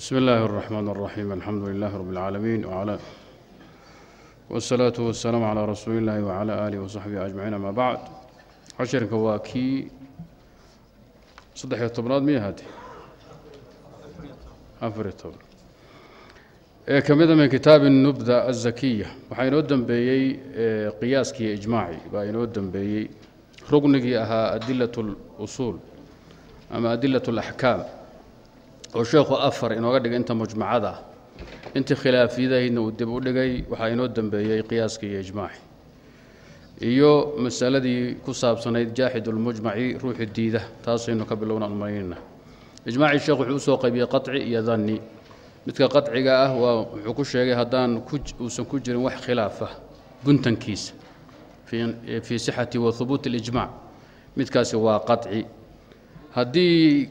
بسم الله الرحمن الرحيم الحمد لله رب العالمين وعلى والصلاة والسلام على رسول الله وعلى آله وصحبه أجمعين أما بعد عشرك واكي صدح طبناد مية هاتي أفر طبن كمذا من كتاب النبذة الزكية وحين ودن بيي قياسكي إجماعي وحين ودن بيي رقنكي أها أدلة الأصول أما أدلة الأحكام oo sheekhu afar inooga dhigay inta mujmacada. Intii khilaafiyadahayna uu dib u dhigay waxaa inoo dembeeyey qiyaaska iyo ijmaaci. Iyo masaladii ku saabsanayd jaaxidulmujmaci ruuxi diida taasaynu ka bilowna umaynayna ijmaacii sheekh wuxuu u soo qaybiyey qaci iyo danni. Midka qaciga ah waa wuxuu ku sheegay haddaan uusan ku jirin wax khilaafa guntankiisa fii sixati wa hubuuti اlijmac midkaasi waa qaci haddii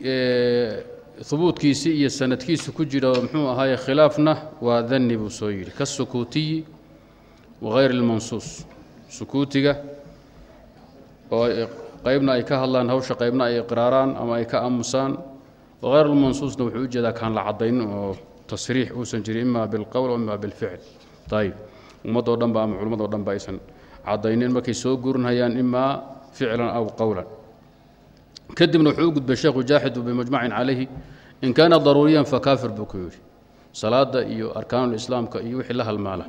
hubuudkiisi iyo sanadkiisu ku jiro muxuu ahaaye khilaafna waa danni buu soo yidhi kasukuutiyi wagayr اlmansuus sukuutiga oo qaybna ay ka hadlaan hawsha qaybna ay iqraaraan ama ay ka aamusaan wagayr اlmansuusna wuxuu u jeedaa kaan la cadaynin oo tasriix uusan jirin ima bilqowl ima bilficl. Ayib ummadoo dhan ba ama culimmadoo dhan ba aysan cadaynin markay soo gurinhayaan imaa ficlan aw qowlan kadibna wuxuu u gudbay sheekhu jaaxidu bimujmacin calayhi in kaana daruuriyan fakaafir buu ku yidhi. Salaada iyo arkaanulislaamka iyo wixii la halmaala.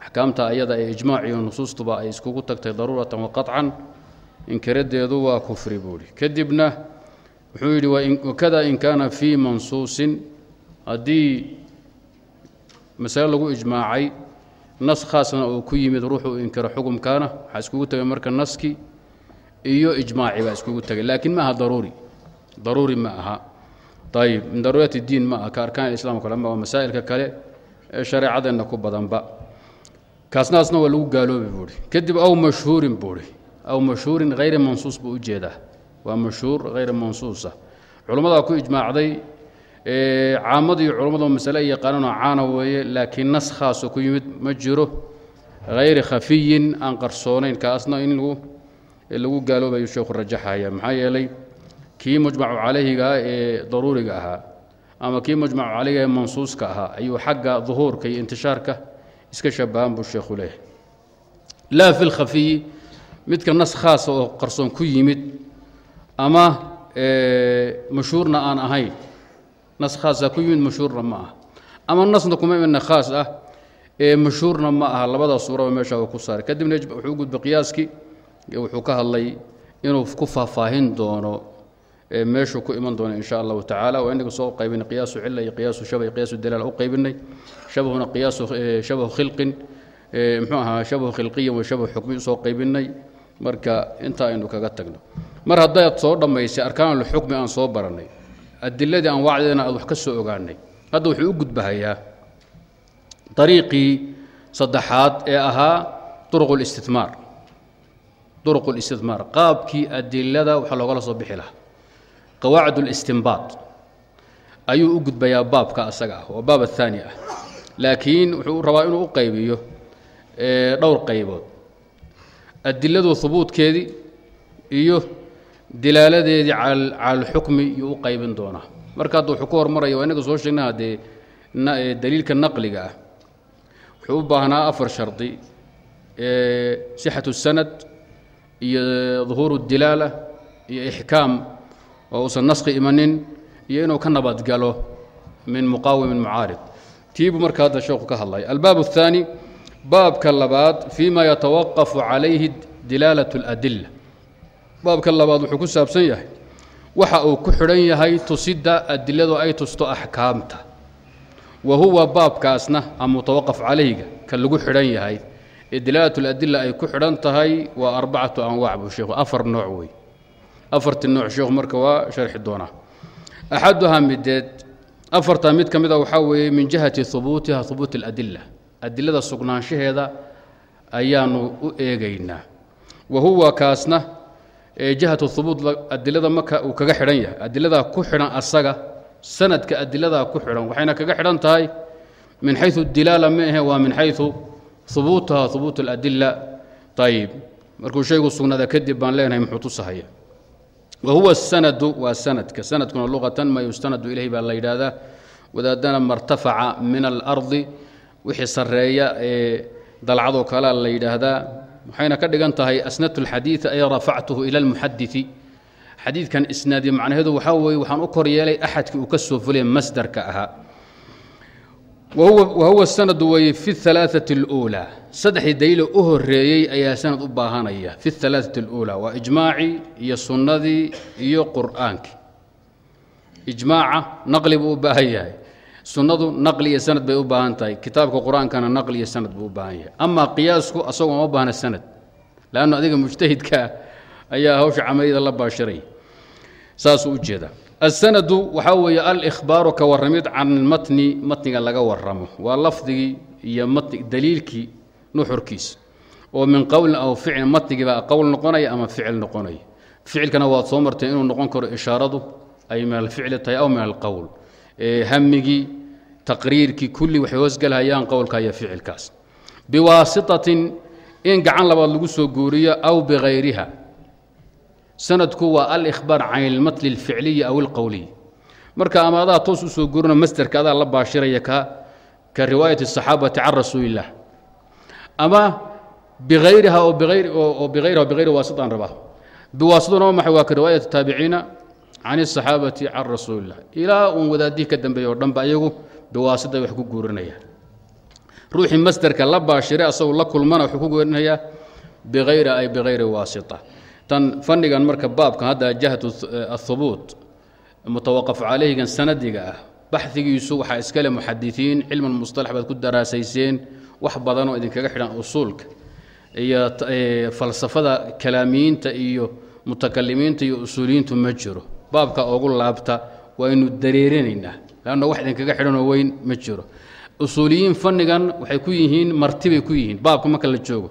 Axkaamta ayada ee ijmaac iyo nusuustuba ay iskugu tagtay daruuratan waqaطcan inkiradeedu waa kufri buu yidhi. Kadibna wuxuu yidhi wakada in kaana fii mansuusin haddii masale lagu ijmaacay nas khaasna uu ku yimid ruuxuu inkiro xukumkaana waxaa iskugu tegay marka naski iyo ijmaaci baa iskugu tegay laakiin ma daruuri. Daruuri ma aha. Ayib min daruuriyat اdiin ma aha ka arkaan islam kale ma masaa'ilka kale ee shareecadeenna ku badanba. Kaasnaasna waa lagu gaaloobi buuhi kadib aw mashhuurin buuhi aw mashhuurin hayri mansuus buu u jeedaa waa mashhuur hayri mansuusa. Culammadaa ku ijmaacday caamadu iyo masale ay yaqaananoo caana weeye laakiin nas khaasoo ku yimid ma jiro. Hayri khafiyin aan qarsoonayn kaasna in lagu lagu gaaloobayu sheekhu rajaxaya maxaa yeelay kii mujmacu calayhigaa ee daruuriga ahaa ama kii mujmacu calayhiga ee mansuuska ahaa ayuu xagga duhuurka iyo intishaarka iska shabahan buu sheekhu leeyahay. Laa fi lkhafiyi midka nas khaasa oo qarsoon ku yimid ama mashhuurna aan ahayn nas khaasa ku yimid mashhuurna ma aha. Ama nasna kuma imina khaas ah ee mashhuurna ma aha labada suuraba meesha uu ku saaray. Kadibna wuxuu u qiyaaskii wuxuu ka hadlay inuu ku faahfaahin doono meeshuu ku iman doono in sha allahu tacaala. Waa inaga soo qaybinay qiyaasu cila iyo qiyaasu shaba qiyaasu dalaal u qaybinay. Shabahuna qiyaasu shabahu khilqin muxuu ahaa shabahu khilqiyan wa shabahu xukmi u soo qaybinay. Marka intaa aynu kaga tagno. Mar haddaad soo dhammaysay arkaanulxukmi aan soo baranay. Adiladii aan wacdeena aad wax ka soo ogaanay. Hadda wuxuu u gudbahayaa ariiqii saddexaad ee ahaa duruq اlistihmaar duruq اlistihmaar qaabkii adilada waxaa loogala soo bixi lahaa qawaacid اlistinbaad ayuu u gudbayaa baabka asaga ah oo baab aلthaani ah laakiin wuxuu rabaa inuu u qaybiyo dhowr qaybood adiladu hubuudkeedii iyo dilaaladeedii cala alxukmi iyuu u qaybin doonaa marka hadda wuxuu ku hormaraya waa inaga soo sheegna haddee daliilka naqliga ah wuxuu u baahnaa afar shardi sixatu الsanad iyo duhuuru اdilaala iyo ixkaam oo uusan naski imanin iyo inuu ka nabadgalo min muqaawimin mucaarid tiibuu marka hadda sheekhu ka hadlaya albaab الثaanي baabka labaad fii ma yatawaqafu calayhi dilaalaة اladila baabka labaad wuxuu ku saabsan yahay waxa uu ku xidhan yahay tusidda adiladu ay tusto axkaamta wa huwa baabkaasna ama mutawaqaf calayga ka lagu xidhan yahay ee dilaalat ladila ay ku xidhan tahay waa arbacatu anwac buu afar nooc wey afartii nooc sheekhu marka waa sharxi doonaa. Axaduhaa mideed afartaa mid ka mid waxaa weeye min jihati hubuutiha hubuuti اladila adilada sugnaanshaheeda ayaanu u eegaynaa. Wa huwa kaasna jihatu hubuut adilada marka uu kaga xidhan yahay. Adiladaa ku xidhan asaga sanadka adiladaa ku xidhan waxayna kaga xidhan tahay min xayu dilaala ma ahe waa min xayu hubuutuha hubuut اladila ayib markuu shaygu sugnaada kadib baan leenahay muxuu tusahaya wahuwa الsanadu waa sanadka sanadkuna luqatan ma yustanadu ilayh baa la yidhaahdaa wadaadana martafaca min alardi wixii sarreeya ee dalcadoo kalea la yidhaahdaa waxayna ka dhigan tahay asnadtu lxadiida ay rafactuhu ila almuxadidi xadiidkan isnaadi macnaheedu waxaa weeye waxaan u kor yeelay axadkii uu ka soo fulaya masdarka ahaa wa huwa sanadu weye fi alaaثati اluulaa saddexdii daliilo u horeeyey ayaa sanad u baahanaya fi alaaثati اluulaa waa ijmaacii iyo sunnadii iyo qur'aankii ijmaaca naqli buu u baahan yahay sunnadu naqli iyo sanad bay u baahan tahay kitaabka qur-aankana naqli iyo sanad buu u baahan yahay amaa qiyaasku asagoo ma baahna sanad lannu adiga mujtahidkaa ayaa hawsha camaliyada la baashiray saasuu u jeeda asanadu waxaa weeye alihbaaru ka warramid can matni matniga laga waramo waa lafdigii iyo daliilkii nuxurkiisa oo min qowlin aw ficlin matnigii baa qowl noqonaya ama ficil noqonaya. Ficilkana waad soo martay inuu noqon karo ishaaradu ay min alficli tahay aw min alqowl hamigii taqriirkii kulli waxay hoosgelhayaan qowlka iyo ficilkaas. Biwaasitatin in gacan labaad lagu soo guuriyo aw bikayriha sanadku waa alihbaar can ilmatli اlficliyi aw اlqowliy marka ama adaa toos usoo guurino masderka adaa la baashiraya ka ka riwaayati الصaxaabati can rasuuli الlah ama biayriha oo biayriha bigayri waasitaan rabaa biwaasiduna waa maxay waa ka riwaayat taabiciina can الصaxaabati can rasuuli الlah ilaa uun wadaadihii ka dambeeya o dhanba ayagu biwaasida wax ku guurinayaan ruuxii masderka la baashiray asagoo la kulmana wuxuu ku guurinayaa bikayri ay bikayri waasita tan fannigan marka baabkan hadda jahatu ahubuut mutawaqaf calayhigan sanadiga ah baxdigiisu waxaa iskale muxadisiin cilman musطalax baad ku daraasayseen wax badanoo idinkaga xidhan usuulka iyo falsafada kalaamiyiinta iyo mutakalimiinta iyo usuuliyiintu ma jiro. Baabka ogu laabta waynu dareerinaynaa lanna wax idinkaga xidhanoo weyn ma jiro. Usuuliyiin fannigan waxay ku yihiin martibay ku yihiin baabka marka la joogo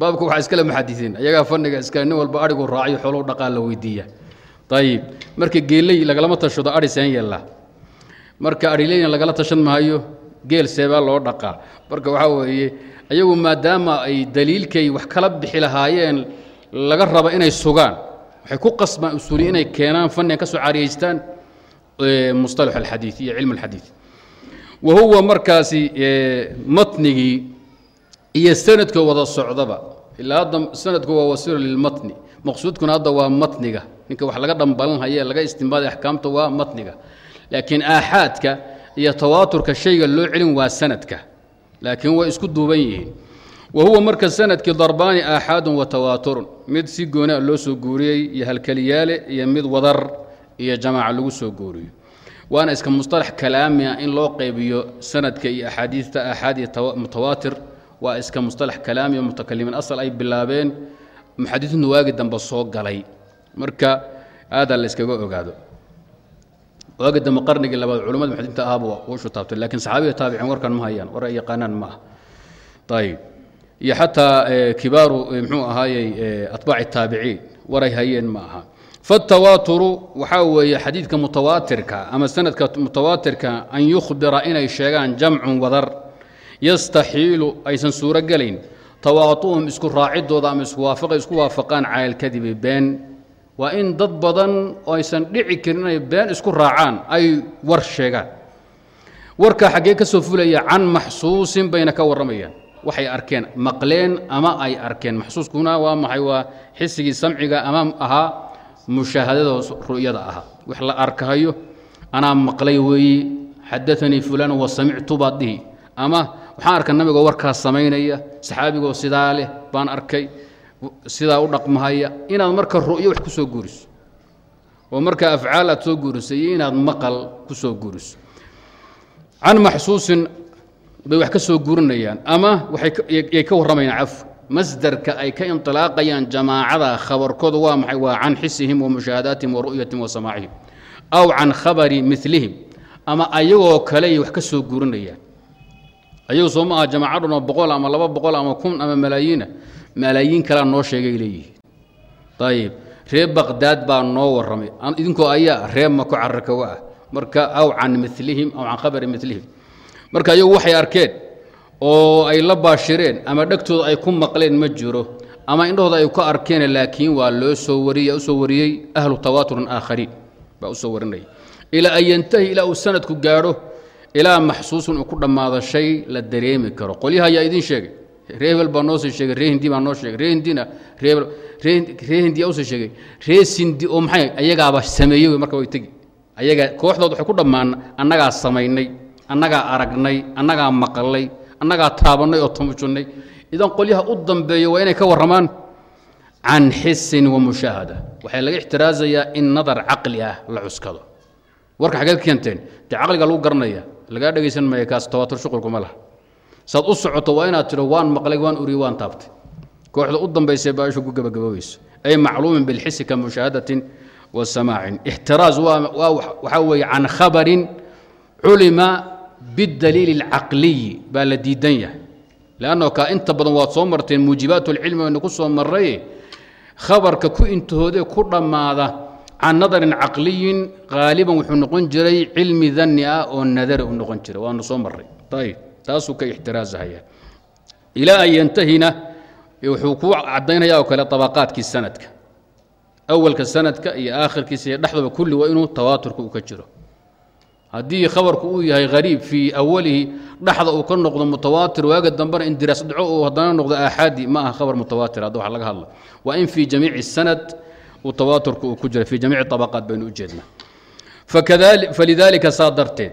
baabka waxaa iskale muxadisiin ayagaa fanniga iskale nin walba adhigu raacayo xoolou dhaqaa la weydiiya. Ayib marka geeley lagalama tashado adhi seen yeellaa marka adhileyna lagala tashan maayo geel seebaa loo dhaqaa marka waxaa weeye ayagu maadaama ay daliilkay wax kala bixi lahaayeen laga raba inay sugaan. Waxay ku qasbaan usuuliyi inay keenaan fannigan ka soo caariyeystaan musطalax alxadiid iyo cilm alxadiid wa huwa markaasi matnigii iyo sanadka wada socdaba ilaa hadda sanadku waa wasiilo lilmatni. Maqsuudkuna hadda waa matniga. Ninka wax laga dhambalanhaye laga istimbaada axkaamta waa matniga. Laakiin aaxaadka iyo tawaaturka shayga loo celin waa sanadka. Laakiin way isku duuban yihiin. Wa huwa marka sannadkii darbaani aaxaadun wa tawaaturun. Mid si gooni a loo soo guuriyey iyo halkeliyaale iyo mid wadar iyo jamaaca lagu soo guuriyo. Waana iska musطalax kalaami ah in loo qaybiyo sanadka iyo axaadiista aaxaad iyo mutawaatir waa iska musطalax kalaami o mutakalimiin asal ay bilaabeen. Muxadisiintu waagi dambe soo galay. Marka aadaa la ogaado. Waagi dambe qarnigii labaad culamada muxadisiinta ahaba ushu taabtay lakiin saxaabiya taabicin warkan ma hayaan war ay yaqaanaan ma ah. Iyo xataa kibaaru mxuu ahaayey atbaaci taabiciin waray hayeen ma aha. Faاtawaaturu waxaa weeye xadiidka mutawaatirka ama sanadka mutawaatirka an yukhbira inay sheegaan jamcun wadar yastaxiilu aysan suuro gelayn isku raacidooda ama iskuwaafaqay isku waafaqaan cala alkadibi been. Waa in dad badan oo aysan dhici karin inay been isku raacaan ay war sheegaan. Warka xaggee ka soo fulaya can maxsuusin bayna ka warramayaan. Waxay arkeen maqleen ama ay arkeen. Maxsuuskuna waa maxay? Waa xisigii samciga ama ahaa mushaahadada ru'yada ahaa. Wax la arkahayo anaa maqlay weeye xadaanii fulaan wa samictu baad dhihi. Ama waxaan arkay nabigoo warkaas samaynaya saxaabigoo sidaa leh baan arkay sidaa u dhaqmahaya inaad marka ru'yo wax ku soo guuriso. Oo marka afcaal aad soo guuriso iyo inaad maqal ku soo guuriso. Can maxsuusin bay wax ka soo guurinayaan ama waxay ka warramayaan caf. Masdarka ay ka inطilaaqayaan jamaacada khabarkooda waa maxay? Waa can xisihim wa mushaahadaatihim wa wa samaacihim. Aw can khabari milihim ama ayagoo kaley wax ka soo guurinayaan ayagu soo ma aha jamaacadhuna boqol ama laba boqol ama kun ama malaayiina malaayiin kalea noo sheegay leeyihiin. Ayib ree baqdaad baa noo warramay. Idinkoo ayaa ree mako carakawa ah. Marka aw can milihim aw can khabari milihim marka ayagu waxay arkeen oo ay la baashireen ama dhegtooda ay ku maqleen ma jiro. Ama indhahooda ay ku arkeen laakiin waa loo soo wariyey u soo wariyey ahlu tawaaturin aakhariin. Baa u soo warinaya ilaa an yantahi ilaa uu sanadku gaadho ilaa maxsuusun uu ku dhammaado shay la dareemi karo. Qolyaha ayaa idin sheegay. Ree hebel baa noo sii sheegay ree hindi baa noo sheegay ree hindina ree ree hindi u sii sheegay. Ree sindi oo maxay ayagaaba sameeyey marka way tegi. Ayagaa kooxdood waxay ku dhammaan annagaa samaynay annagaa aragnay annagaa maqalay annagaa taabannay oo tamujunnay. Idan qolyaha u dambeeya waa inay ka warramaan. Can xisin wa mushaahada. Waxaa laga ixtiraasayaa in nadar caqli ah la cuskado. Warka xageed keenteen? Dee caqliga lagu garanaya lagaa dhegaysan maya kaas tawaatur shuqulkuma laha. Saad u socoto waa inaad tidho waan maqlay waan uriyey waan taabtay. Kooxda u dambaysay baa ishu ku gabagaboobayso ay macluumin bilxisi ka mushaahadatin wa samaacin waa waxaa weeye can khabarin culima bidaliili alcaqliyi baa la diidan yahay. Leanno kaa inta badan waad soo marteen muujibaat alcilmi waynu ku soo marray khabarka ku intahoodee ku dhammaada can nadarin caqliyin qaaliban wuxuu noqon jiray cilmi danni ah oo nadari u noqon jiray. Waanu soo marray. Ayib taasuu ka ixtiraazahaya. Ilaa an yantahina wuxuu ku caddaynaya oo kale tabaqaadkii sanadka. Awalka sanadka iyo aakhirkiisa iyo dhexdaba kulli waa inuu tawaaturka uu ka jiro. Haddii khabarku uu yahay hariib fii awalihi dhexda uu ka noqdo mutawaatir waaga dambena indiraas dhaco uu haddana noqdo aaxaadi ma aha khabar mutawaatir hadda wax laga hadla waa in fii jamiici sanad uu tawaaturka uu ku jira fii jamiici tabaqaat baynu u jeednaa. Falidaalika saa darteed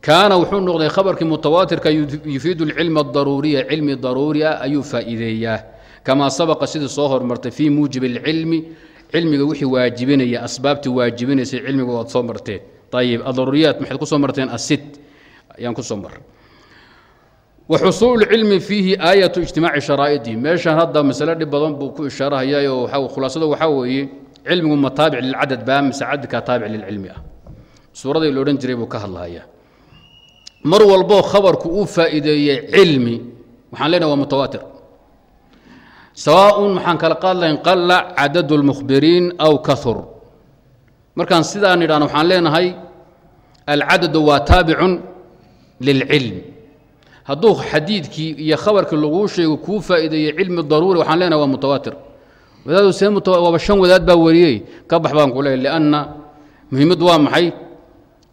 kaana wuxuu noqday khabarkii mutawaatirka yufiidu alcilma adaruuriya cilmi daruuri ah ayuu faa'iideeyaa. Kamaa sabaqa sidii soo hormartay fii muujibi alcilmi cilmiga wixii waajibinaya asbaabtii waajibinaysay cilmiga waad soo marteen. Ayib adaruuriyaat maxayd ku soo marteen? Asid ayaan ku soo maray waxusuulu cilmi fiihi aayatu ijtimaaci sharaa'idi. Meeshan hadda masale dhib badan buu ku ishaarahayaa oo khulaasada waxaa weeye cilmigu ma taabic lilcadad baa mise cadadkaa taabic lilcilmi ah. Suuraday la odhan jiray buu ka hadlahayaa mar walboo khabarku uu faa'iideeyey cilmi. Waxaan leenahay waa mutawaatir. Sawaaءun waxaan kala qaadlahayn qalla cadadu lmukhbiriin aw kahur markaan sidaa nidhahno waxaan leenahay alcadadu waa taabicun lilcilm hadduu xadiidkii iyo khabarkii laguu sheego kuu faa'iideeyey cilmi daruuri waxaan leenahay waa mutawaatir. Wadaadu see waaba shan wadaad baa wariyey ka bax baan ku leeyahy lianna muhiimaddu waa maxay?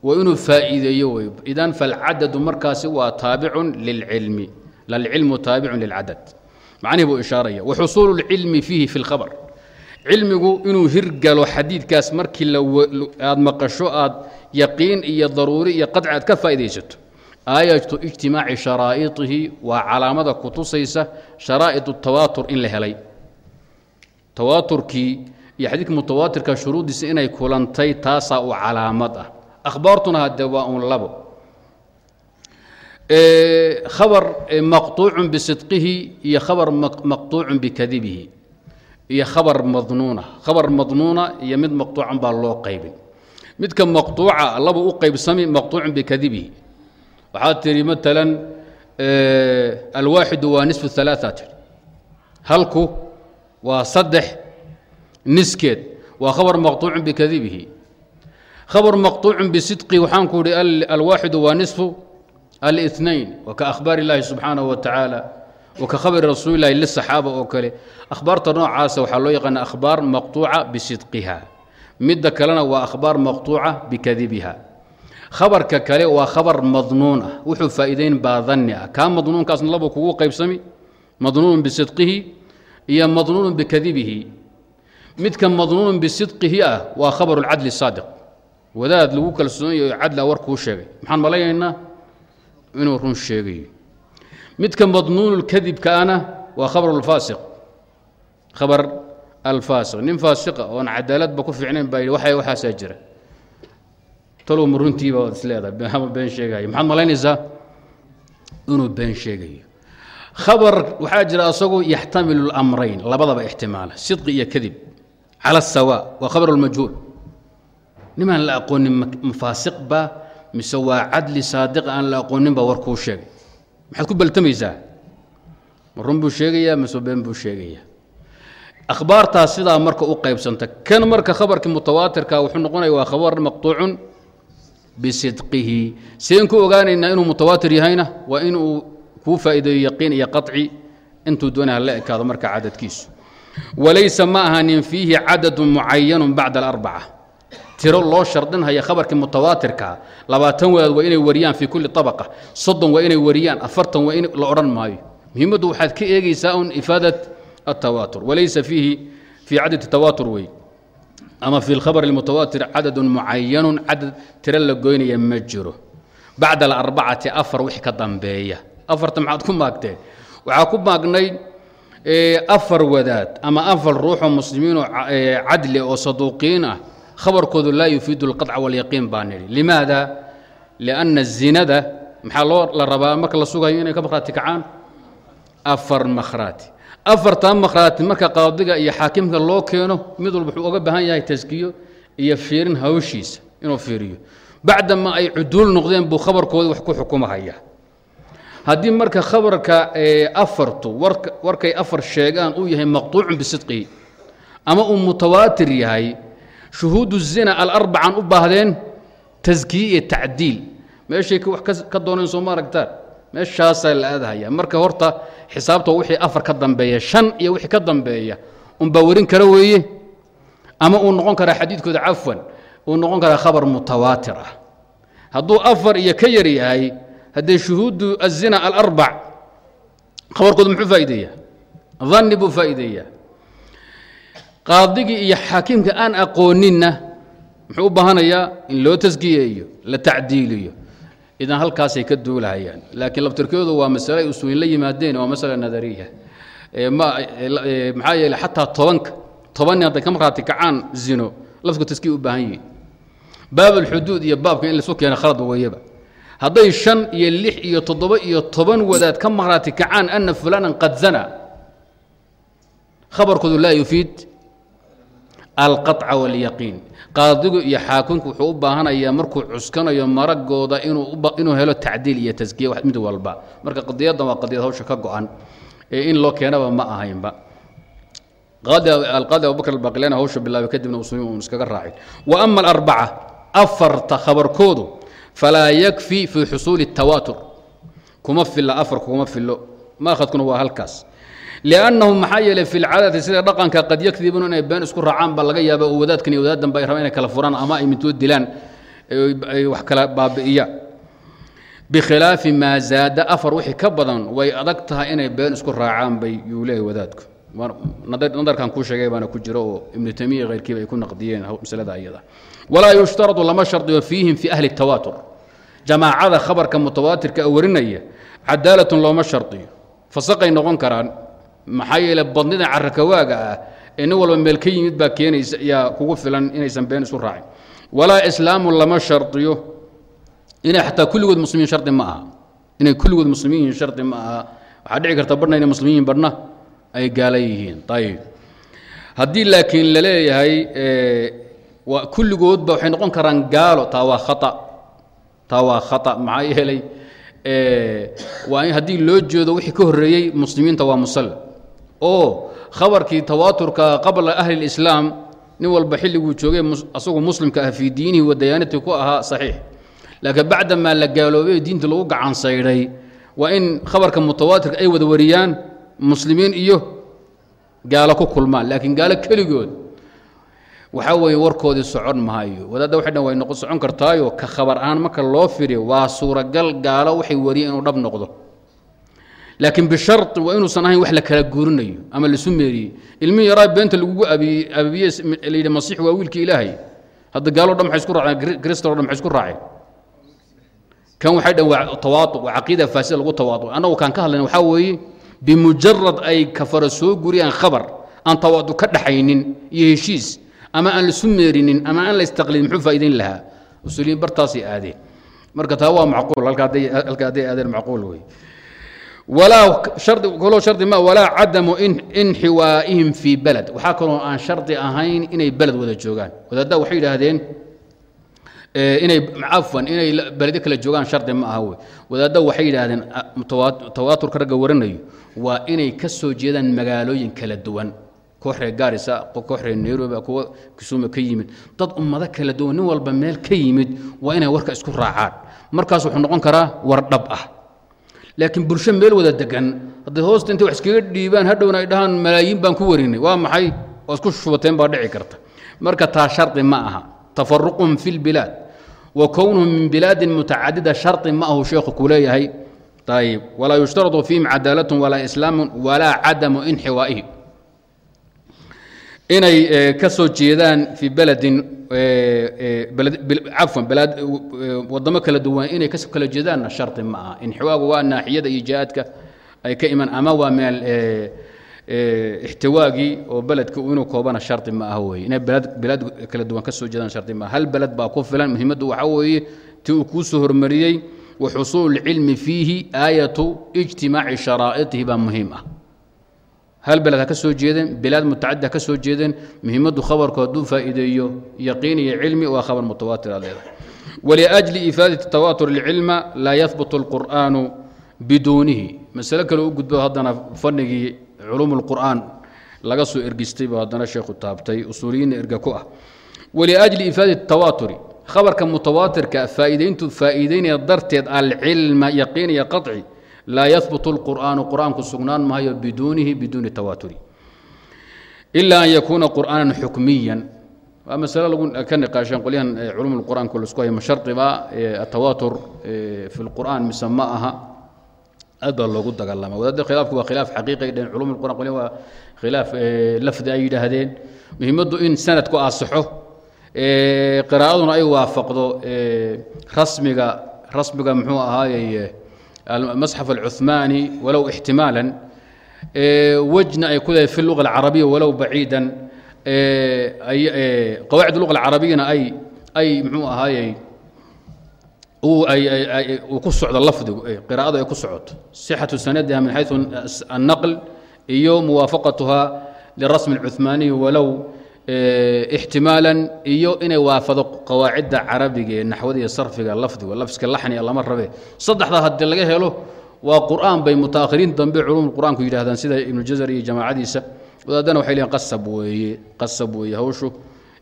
Waa inuu faa'iideeyo wey idan falcadadu markaasi waa taabicun lilcilmi lalcilmu taabicun lilcadad macnihi buu ishaaraya. Waxusuulu lcilmi fiihi fi lkhabar cilmigu inuu hirgalo xadiidkaas markii aad maqasho aad yaqiin iyo daruuri iyo qadci aad ka faa'iidaysato aayatu ijtimaaci sharaa'itihi waa calaamada ku tusaysa sharaa'id tawaatur in la helay. Tawaaturkii iyo xadiidka mutawaatirka shuruuddiisa inay kulantay taasaa u calaamad ah. Akhbaartuna haddee waa un labo. Khabar maqtuucun bisidqihi iyo khabar maqtuucun bikadibihi iyo khabar madnuuna. Khabar madnuuna iyo mid maqtuucan baa loo qaybin. Midka maqtuuca laba u qaybsami maqtuucun bikadibihi waxaad tiri maalan eh, alwaaxidu waa nisfu alaaaa tir halku waa saddex niskeed. Waa khabar maqtuucun bikadibihi. Khabar maqtuucun bisidqi waxaan ku idhi alwaaxidu waa nisfu alinain wa ka akhbaar illaahi subxaanahu wa tacaala wa ka khabari rasuulillahi lisaxaaba oo kale. Akhbaarta noocaasa waxaa loo yaqaana akhbaar maqtuuca bisidqiha midda kalena waa akhbaar maqtuuca bikadibiha khabarka kale waa khabar madnuun ah. Wuxuu faa'iidayn baa danni ah. Kaa madnuunkaasna laba kugu qaybsami madnuunun bisidqihi iyo madnuunun bikadibihi. Midka madnuunun bisidqihi ah waa khabaru lcadli saadiq. Wadaad lagu kalsoonyayo cadla ah war kuu sheegay. Maxaan malaynaynaa inuu run sheegayo. Midka madnuunulkadibkaana waa khabaru lfaasiq khabar alfaasiq nin faasiqa ah oon cadaaladba ku fiicnayn baa yidhi waxay waxaasaa jira talow runtiiba waad is ama been sheegayo maxaad malaynaysaa? Inuu been sheegayo. Khabar waxaa jira asagu yaxtamilu lamrayn labadaba ixtimaala. Sidqi iyo kadib. Cala asawa waa khabar almajhuul nimaan la aqoonin mafaasiq baa mise waa cadli saadiq aan la aqoonin baa war kuu sheegay. Maxaad ku baltamaysaa? Ma run buu sheegayaa mise been buu sheegayaa. Akhbaartaas sidaa marka u qaybsanta. Kan marka khabarkii mutawaatirka wuxuu noqonaya waa khabar maqtuucun bisidqihi. Seen ku ogaanaynaa inuu mutawaatir yahayna waa inuu kuu faa'iideeyo yaqiin iyo qaطci intuu doonaa la ekaado marka cadadkiisu. Walaysa ma ahanin fiihi cadadu mucayanu bacda alarbaca. Tiro loo shardinhaya khabarkii mutawaatirkaa labaatan wadaad waa inay wariyaan fii kulli abaqa soddon waa inay wariyaan afartan waa in la odhan maayo. Muhiimaddu waxaad ka eegaysaa un ifaadat atawaatur walaysa fiihi fii cadadi tawaatur wey ama fi اlkhabr الmutawaatir cadad mucayan cadad tiro la goynaya ma jiro bacd aarbacati afar wix ka dambeeya afarta maxaad ku maagteen waxaa ku maagnay afar wadaad ama afar ruuxoo muslimiinoo cadli oo saduuqiin ah khabarkoodu laa yufiidu اlqaطca wاlyaqiin baa nidhi limaada liأnna الzinada maxaa loo la rabaa marka la sugayo inay ka makhraati kacaan afar makhraati afartan makhraati marka qaadiga iyo xaakimka loo keeno mid walba wuxuu oga baahan yahay taskiyo iyo fiirin hawshiisa inuu fiiriyo. Bacdama ay cuduul noqdeen buu khabarkooda wax ku xukumahaya. Haddii marka khabarka afartu warkay afar sheegaan uu yahay maqtuucun bisidqihi ama uu mutawaatir yahay shuhuudu zina alarbacan u baahdeen taskiye iyo tacdiil. Meeshay wax ka dooneen soo ma aragtaan meeshaasaa la aadahaya. Marka horta xisaabta wixii afar ka dambeeya shan iyo wixii ka dambeeya unbaa warin kara weeye. Ama uu noqon karaa xadiidkooda cafwan uu noqon karaa khabar mutawaatir ah. Hadduu afar iyo ka yar yahay haddee shuhuudu azina alarbac khabarkooda muxuu faa'ideeyaa danni buu faa'ideeyaa qaadigii iyo xaakimka aan aqooninna muxuu u baahanayaa in loo taskiyeeyo la tacdiiliyo idan halkaasay ka duulahayaan laakiin labtirkoodu waa masale ay usuulin la yimaadeen waa masala nadariya. Maxaa yeele xataa tobanka tobanni hadday ka markhaati kacaan zino lafku taskiya u baahan yihiin. Baab alxuduud iyo baabka in laisu keena khalad weeyaba hadday shan iyo lix iyo toddoba iyo toban wadaad ka markhaati kacaan ana fulanan qad zana khabarkoodu laa yufiid alqaطca wاlyaqiin qaadigu iyo xaakimku wuxuu u baahanayaa markuu cuskanayo maragooda inuu helo tacdiil iyo taskiye mid walba marka qadiyaddan waa qadiyad hawsha ka go-an ee in loo keenaba ma ahaynba alqaadi abubakr albaqilani hawsha bilaabay kadibna usuliin uun iskaga raacin wa ama alarbaca afarta khabarkoodu falaa yakfi fii xusuuli الtawaatur kuma filla afarku kuma fillo maakhadkuna waa halkaas liannahum maxaa yeeley fi lcadati sida dhaqanka qad yakdibuun inay been isku raacaan baa laga yaaba oo wadaadkan iyo wadaaddan ba ay inay kala furaan ama ay midtood dilaan ay wax kala baabi'iyaan bikhilaafi maa zaada afar wixii ka badan way adag tahay inay been isku raacaan bay yuu leeyahy wadaadku nadarkan kuu sheegay baana ku jiro oo ibnu tamiya keyrkiiba ay ku naqdiyeen masalada iyada walaa yushtaradu lama shardiyo fiihim fi ahli tawaatur jamaacada khabarka mutawaatirka warinaya cadaalatun looma shardiyo fasaqay noqon karaan maxaa yeele badnida carakawaaga ah ee nin walba meel ka yimid baa keenaysa yaa kugu filan inaysan been isu raacin. Walaa islaamu lama shardiyo. Inay xataa kulligood muslimiin shardi ma aha. Inay kulligood muslimiin shardi ma aha. Waxaa dhici karta badhna inay muslimiin badhna ay gaala yihiin. Ayib haddii laakiin la waa kulligoodba waxay noqon karaan gaalo taa waa khata. Taa waa khata maxaa yeelay waa in haddii loo jeedo wixii ka horreeyey muslimiinta waa musal oo khabarkii tawaaturka qabla ahli اlislaam nin walba xilliguu joogay asagu muslimka ah fii diinihi wa dayaanatii ku ahaa saxiix. Laakiin bacdamaa la gaaloobay diinta lagu gacan saydhay waa in khabarka mutawaatirka ay wada wariyaan muslimiin iyo gaalo ku kulmaan. Laakiin gaalo keligood waxaa weeye warkoodii socon maayo. Wadaadda waxay dhan way noqon socon kartaayo. Ka khabar ahaan marka loo firiyo waa suuragal gaalo waxay wariyeen inuu dhab noqdo laakiin bishari waa inuusan ahayn wax la kala guurinayo ama laisu meeriyey ilmihi yaraa beenta lagugu layidhi masiix waa wiilkii ilaahay. Hadda gaalo dhan maxay isku raaceen? Kristoo dhan maxay isku raaceen? Kan waxay dhan waa tawaadu waa caqiida faasida lagu tawaadu annagu kaan ka hadlayna waxaa weeye bimujarad ay kafara soo guriyaan khabar aan tawaadu ka dhaxaynin iyo heshiis ama aan laisu meerinin ama aan la istaqlidin muxuu faa'idayn lahaa? Usuuliyiin bartaasay aadeen marka taa waa macquul halka hadday aadeen macquul wey walaa cadamu inxiwaa'ihim fii beled waxaa kaloo aan shardi ahayn inay beled wada joogaan. Wadaadda waxay yidhaahdeen inay cafwan inay beledi kala joogaan shardi ma aha wey wadaadda waxay yidhaahdeen tawaaturka ragga waranayo waa inay ka soo jeedaan magaalooyin kala duwan. Koox reer gaarisa koox reer nairobi kuwa kisuuma ka yimid. Dad ummado kala duwan nin walba meel ka yimid waa inay warka isku raacaan. Markaas wuxuu noqon karaa war dhab ah laakiin bulsho meel wada degan hadday hoosta intay wax iskaga dhiibaan hadhowna ay dhahaan malaayiin baan ku warinay. Waa maxay? Oo isku shubateen baa dhici karta. Marka taa shardi ma aha. Tafaruqum fi lbilaad wa kownuhum min bilaadin mutacadida shardi ma ahu sheekhu ku leeyahay. Ayib walaa yushtaradu fiihim cadaalatun walaa islaamun walaa cadamu inxiwaa'ihim inay ka soo jeedaan fii beledin cafwan wadamo kala duwan inay ka kala jeedaanna shardi ma aha. Inxiwaagu waa naaxiyada iyo jihaadka ay ka iman ama waa min ixtiwaagii oo beledka inuu koobana shardi ma aha weye inay belad kala duwan ka soo jeedaan shardi ma aha. Hal beled baa ku filan muhiimaddu waxaa weeye ti uu kuu soo hormariyey wa xusuulu اlcilmi fiihi aayatu ijtimaaci sharaa'itihi baa muhiim ah hal beled ha ka soo jeedeen bilaad mutacadi ha ka soo jeedeen muhimmadu khabarku hadduu faa'iideeyo yaqiin iyo cilmi waa khabar mutawatir aad leedahay. Waliajli ifaadati tawaatur lcilma laa yahbutu alqur'aanu biduunihi. Masalo kale u gudbo haddana fanigii culuum اlqur'aan laga soo ergistay buu haddana sheekhu taabtay usuuliyiinna erga ku ah. Waliajli ifaadati tawaaturi khabarka mutawaatirka faa'iidayntu faa'iidaynaya darteed alcilma yaqiin iyo qaci laa yahbut اlqur'aanu qur'aanku sugnaan maayo biduunihi biduuni tawaaturi ila an yakuuna qur'aanan xukmiyan waa masale lagu ka niqaasheen qolyahan culum qur'aanku lasku haya ma atawaatur fi lqur'aan mise ma aha aad baa loogu dagaalama wadaadda khilaafku waa khilaaf xaqiiqa ay culum qur'an qolyahan waa khilaaf lafdi ay yidhaahdeen muhiimaddu in sanadku aasaxo qiraa'aduna ay waafaqdo rasmiga rasmiga muxuu ahaayey masxaf alcuhmaani walow ixtimaalan wejna ay ku leedahay fi luga alcarabiya walow baciidan qawaacid luga alcarabiyana ay ay muxuu ahaayey uu ku socdo lafdigu qiraa'adu ay ku socoto sixatu sanadiha min xayثu الnaql iyo muwaafaqatuha lirasmi اlcuhmaaniyi walow ixtimaalan iyo inay waafado qawaacidda carabiga ee naxwada iyo sarfiga lafdiga lafska laxniga lama rabe. Saddexdaa haddii laga helo waa qur'aan bay mutaakhiriin dambe culum qur'aanku yidhahdaan sida ibnujazar iyo jamaacadiisa. Wadaadana waxay leeyiin qasab weeye qasab weeye hawshu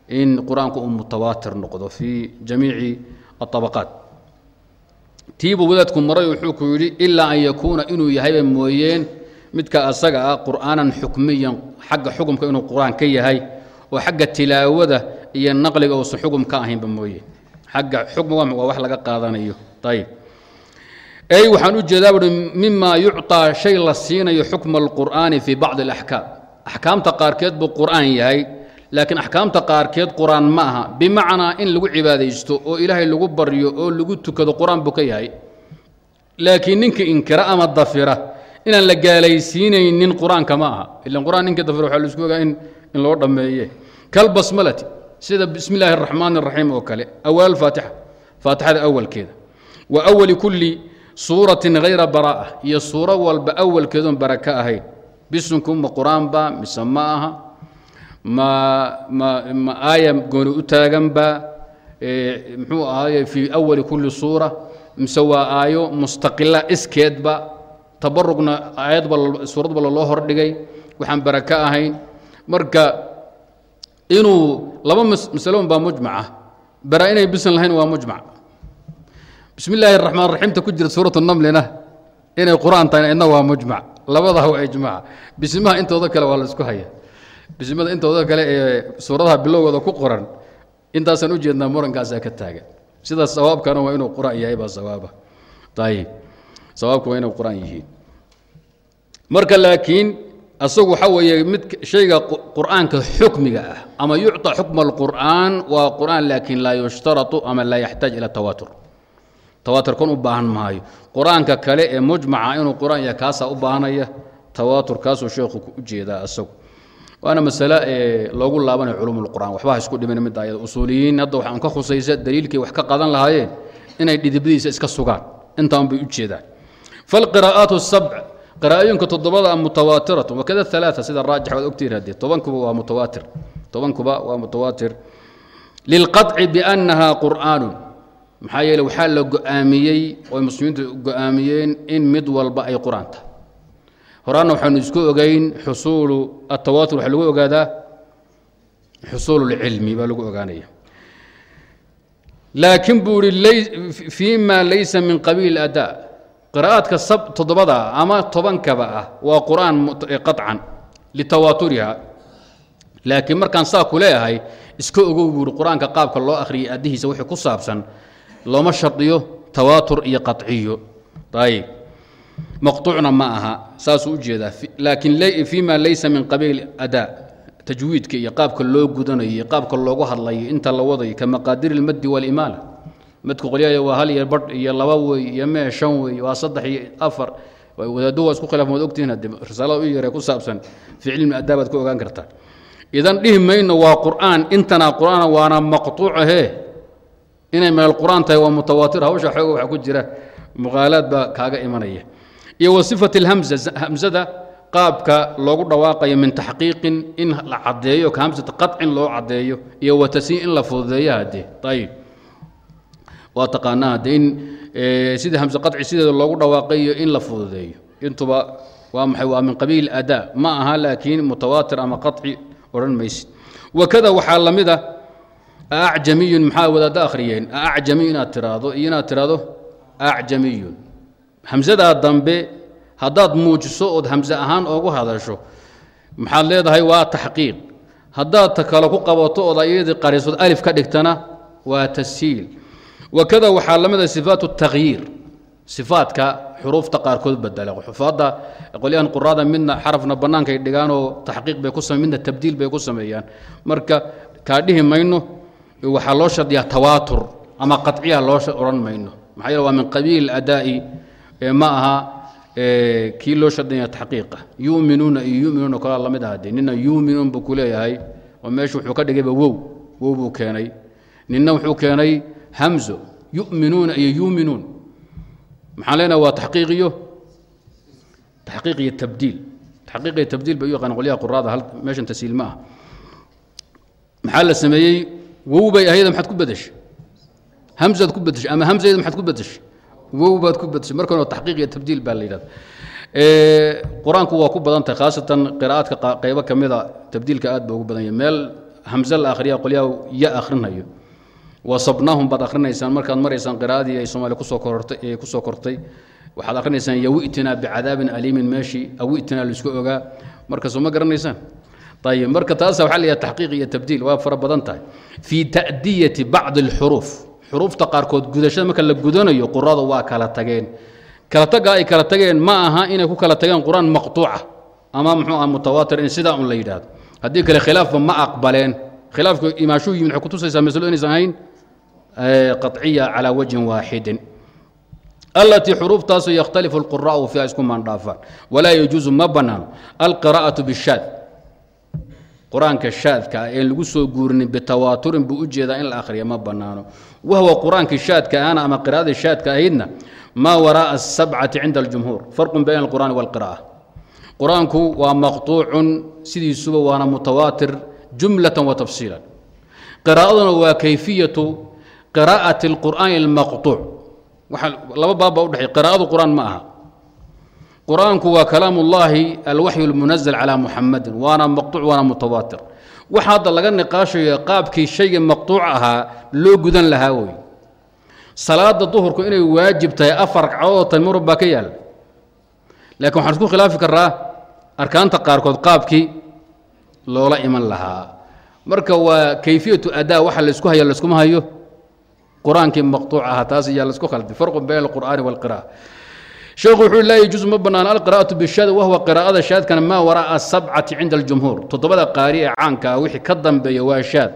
in qur'aanku uu mutawaatir noqdo fii jamiici aطabaqaat tiibuu wadaadku maray wuxuu ku yidhi ilaa an yakuuna inuu yahayba mooyeen midka asaga ah qur'aanan xukmiyan xagga xukumka inuu qur'aan ka yahay oo xagga tilaawada iyo naqliga uusan xugum ka ahaynba mooye. Xagga xukmi waa wax laga qaadanayo. Ayib ey waxaan u jeedaa buhi mima yucطaa shay la siinayo xukma alqur'aani fii bacdi alaxkaam axkaamta qaarkeed buu qur'aan yahay laakiin axkaamta qaarkeed qur'aan ma aha. Bimacnaa in lagu cibaadaysto oo ilaahay lagu baryo oo lagu tukado qur'aan buu ka yahay. Laakiin ninka inkira ama dafira inaan la gaalaysiinaynin qur'aanka ma aha. Ilan qur'aan ninka dafira waxaa la isku ogaa in in loo dhammeeye kalbasmalati sida bismi illaahi araxmaan araxiim oo kale awaal faatixa faatixada awalkeeda. Wa awali kulli suuratin hayra baraa'a iyo suuro walba awalkeedoon baraka ahayn. Bisunku ma qur'aan ba mise ma aha ma ma ma aaya gooni u taaganba muxuu ahaaye fii awali kulli suura mise waa aayo mustaqila iskeedba tabarugna aayadba suuradba loo hordhigay waxaan baraka ahayn. Marka inuu laba masaloon baa mujmaca. Bara inay bisan lahayn waa mujmac. Bismi illaahi araxmaan raxiimta ku jira suuratu namlina inay qur'aan tahay idna waa mujmac. Labadaa waa ijmaca bismaha intooda kale waa la isku haya. Bismada intooda kale ee suuradaha bilowgooda ku qoran intaasaan u jeednaa murankaasaa ka taagan sida sawaabkana waa inuu qur'aan yahay baa sawaaba. Ayib sawaabka waa inay qur'aan yihiin. Marka laakiin asagu waxaa weeye mid shayga qur'aanka xukmiga ah ama yucطى xukma اlqur'aan waa qur'aan laakiin laa yushtaratu ama laa yaxtaaj ila tawaatur tawaatur kon u baahan maayo qur'aanka kale ee mujmaca inuu qur'aan yahay kaasaa u baahanaya tawaatur kaasuu sheekhu u jeedaa asagu waana masale ee loogu laabanayo culum اlqur'an waxba ha isku dhimin midda ayada usuuliyiin hadda waxaan ka khusaysa daliilkay wax ka qadan lahaayeen inay dhidibadiisa iska sugaan intaan bay u jeedaan falqiraa'aat الsabc qraayoonka todobada mutawaatiratu wakada aaa sida raajix waad ogtiiraadee tobankuba waa mutawaatir. Tobankuba waa mutawaatir. Lilqaطci biannaha qur'aanu maxaa yeele waxaa la go'aamiyey muslimiintu go'aamiyeen in mid walba ay qur'aan tahay horaanna waxaanu isku ogeyn xusuulu atawaatur waxaa lagu ogaadaa xusuul اlcilmi baa lagu ogaanaya. Laakiin buu ihi fii laysa min qabiil ada qراءaadka toddobada ama tobankaba ah waa qur'aan qaطcan litawaaturiha laakiin markaan saa ku leeyahay iska ogow buuhi qur-aanka qaabka loo akhriyay addihiisa wixii ku saabsan looma shardiyo tawaatur iyo qaciyo ayib maqtuucna ma aha saasuu ujeedaa laakiin fima laysa min qabiil adaa tajwiidka iyo qaabka loo gudanayo iyo qaabka loogu hadlayo inta la wadayo ka maqaadir ilmaddi walimaala madku qolyahaya waa hal iyo badh iyo laba wey iyo mee shan wey waa saddex iyo afar. Wadaaddu waa isku khilaafan waad ogtihiin hadde risaalada u yaree ku saabsan fii cilmi adaa baad ku ogaan kartaa idan dhihi mayno waa qur'aan intanaa qur'aana waana maqtuucahe inay meel qur'aan tahay waa mutawaatir hawsha xooga waxa ku jira. Muqaalaad baa kaaga imanaya. Iyo wa sifat hamzada qaabka loogu dhawaaqayo min taxqiiqin in la caddeeyo ka hamsata qadcin loo caddeeyo iyo wa tasyiin in la fududeeyo haddee ayib waa taqaanaa haddee in sida hamse qadci sideeda loogu dhawaaqayo in la fududeeyo. Intuba waa maxay? Waa min qabiil adaa ma aha laakiin mutawaatir ama qaci odhan maysid. Wakada waxaa la mid a acjamiyun maxaa wadaadda akhriyeen? Acjamiy inaad tiraahdo iyo inaad tiraahdo acjamiyun hamsadaa dambe haddaad muujiso ood hamse ahaan oogu hadasho maxaad leedahay waa taxqiiq. Haddaad kale ku qabato ood ayadii qarisood alif ka dhigtana waa tashiil wakada waxaa la mid a sifaat اtakyiir sifaadka xuruufta qaarkood bedela xufaadda qolyahan quraada midna xarafna bannaankay dhigaanoo taxqiiq bay ku same midna tabdiil bay ku sameeyaan. Marka kaa dhihi mayno waxaa loo shardiyaa tawaatur ama qaciya loo odhan mayno. Maxaa yeele waa min qabiil adaa'i ma aha kii loo shardinaya taxqiiqa. Yuminuuna iyo yuminuuna kalaa la mid aha de nina yuminuun buu ku leeyahay oo meeshu wuxuu ka dhigayba wow. Wow buu keenay. Nina wuxuu keenay hamzo yuminuuna iyo yuminuun. Maxaan leenaha waa taxqiiq iyo taxqiiq iyo tabdiil. Taxqiiq iyo tabdiil bay u yaqaan qolyaha quraada meeshan tasiil ma ah maxaa la sameeyey? Wow bay ahayda maxaad ku bedeshay hamzaad ku bedeshay ama hamzayda maxaad ku bedeshay wow baad ku bedeshay markan waa taxqiiq iyo tabdiil baa la yidhahda qur'aanku waa ku badan tahay khaasatan qiraa'aadka qaybo ka mida tabdiilka aad ba ugu badan yahay. Meel hamze la akhriya qolyaha ya akhrinayo wasabnaahum baad akhrinaysaan markaad maraysaan qiraa'adii ay soomaaliya ku soo korortay ee ku soo kortay. Waxaad akhrinaysaan yawi'tinaa bicadaabin aliimin meeshii awi'tinaa la isku ogaa. Marka soo ma garanaysaan? Ayib marka taasa waxaa la yidhaha taxqiiq iyo tabdiil waa fara badan tahay. Fii ta'diyati bacdi alxuruuf xuruufta qaarkood gudashada marka la gudanayo quradu waa kala tageen. Kala tagga ay kala tageen ma aha inay ku kala tageen qur'aan maqtuuca ama muxuu aha mutawaatir in sidaa un la yidhaahdo. Haddii kale khilaafba ma aqbaleen. Khilaafku imaashuu yimid waxay kutusaysaa masalo inaysan ahayn qaطciya calaa wajhin waaxidin alatii xuruuftaasoo yakhtalifu alquraa'u fiiha isku maandhaafaan walaa yajuusu ma bannaano alqiraa'atu bishaad. Qur'aanka shaadka ah een lagu soo guurinin bitawaaturin buu u jeedaa in la akhriya ma bannaano. Wahwa qur'aankii shaadka ahna ama qiraa'adii shaadka ahaydna maa waraa'a asabcati cinda aljumhuur farqun bayna alqur'aani walqira'a qur'aanku waa maqtuucun sidiisuba waana mutawaatir jumlatan wa tafsiilan. Qiraa'aduna waa kayfiyatu qiraa'ati alqur'aani almaqtuuc waxaa laba baab baa udhexeey qiraa'adu qur'aan ma aha. Qur'aanku waa kalaam ullaahi alwaxyu almunazal calaa muxamadin waana maqtuuc waana mutawaatir. Waxa hadda laga niqaashayo qaabkii shayga maqtuuc ahaa loo gudan lahaa wey salaada duhurku inay waajib tahay afar ragcadood tan murab baa ka yaalla laakiin waxaan isku khilaafi karaa arkaanta qaarkood qaabkii loola iman lahaa. Marka waa kayfiyatu adaa waxa laysku haya layskuma hayo qur'aankii maqtuuc ahaa taas iyaa laysku khaldi farqun bayna alqur'aani walqira'a sheekhu wuxuu laa yajuusu ma bannaan alqira'atu bishaad wahwa qiraa'ada shaadkana maa waraa'a sabcati cinda aljumhuur. Toddobada qaari ee caanka ah wixii ka dambeeya waa shaad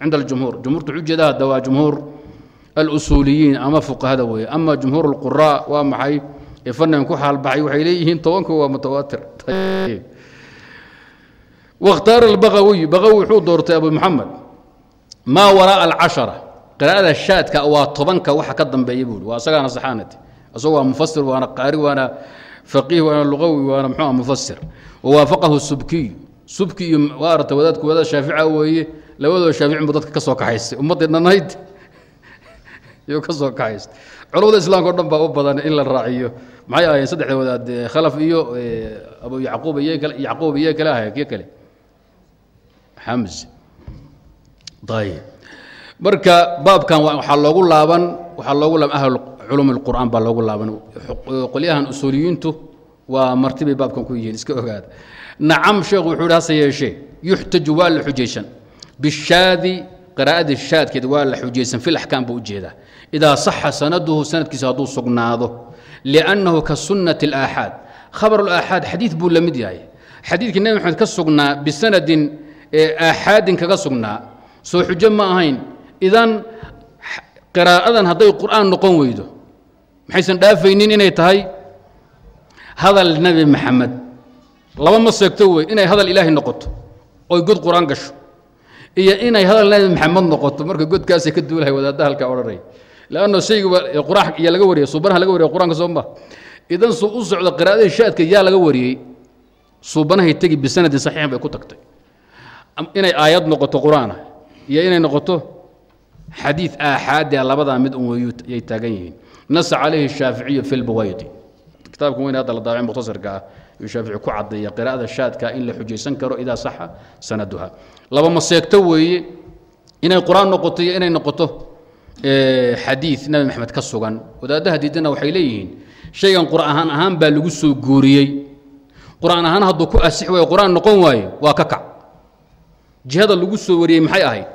cinda aljumhuur. Jumhuurta wuxuu jeeda hadda waa jumhuur alusuuliyiin ama fuqahada weeye. Ama jumhuur alquraa waa maxay? Ee fannigan ku xaalbaxay waxay leeyihiin tobanku waa mutawaatir. Wakhtaara albaqawiy baqawi wuxuu doortay abu maxamed maa waraa'a alcashara qiraa'ada shaadka waa tobanka waxa ka dambeeya buuri waa asagaana saxaanati asagoo waa mufasir waana qaari waana faqiih waana luqawi waana muxuu mufasir wawaafaqahu subkiy subki iyo waarata wadaadku wadaad shaafica weeye labadoo shaaficin buu dadka ka kaxaystay ummaddii dhannayd iyuu ka kaxaystay. Culamada islaamka o dhan baa u badan in la raaciyo. Maxay ahaayeen saddexda wadaad khalaf iyo abu yacquub iyo kale yacquub iyo kale ahayen kii kale? Xamse ayib marka baabkan waxaa loogu laaban waxaa loogu laaban ahl culum اlqur'aan baa loogu laaban. Qolyahan usuuliyiintu waa martibay baabkan ku yihiin iska ogaada nacam sheekhu wuxuu hi hase yeeshee yuxtaju waa la xujaysan. Bishaadi qiraa'ada shaadkeed waa la xujaysan fil axkaam buu u jeedaa idaa saxa sanaduhu sanadkiisa hadduu sugnaado. Liannahu ka sunnati alaaxaad. Khabar alaaxaad xadiid buu la mid yahay. Xadiidkii nebi maxamed ka sugnaa bisanadin aaxaadin kaga sugnaa. Soo xujo ma ahayn idan qiraa'adan hadday qur'aan noqon weydo maxaysan dhaafaynin inay tahay? Hadal nebi maxamed laba ma seegto wey inay hadal ilaahay noqoto oy god qur'aan gasho iyo inay hadal nebi maxamed noqoto. Marka godkaasay ka duulahay wadaadda halka odhanay. Lanno shaygiba qur'aan iyo laga wariyay suubanaha laga wariya qur'aanka soo ma. Idan suu u socdo qiraa'adii shaadka yaa laga wariyey suubanahay tegi bisanadin saxiixin bay ku tagtay. Inay aayad noqoto qur'aana iyo inay noqoto xadiid aaxaadia labadaa mid weyay taagan yihiin. Nasa calayhi shaaficiyu fi lbuwaydi kitaabka weyn hadda la daabacay mukhtasarka ah yuu shaafici ku caddeeya qiraa'ada shaadka in la xujaysan karo idaa saxa sanaduha laba maseegto weeye inay qur'aan noqoto iyo inay noqoto xadiid nabi maxamed ka sugan. Wadaadaha diidana waxay leeyihiin shaygan qur'aan ahaan baa lagu soo guuriyey. Qur'aan ahaan hadduu ku asix waayo qur'aan noqon waayo waa ka kac jihada lagu soo wariyey maxay ahayd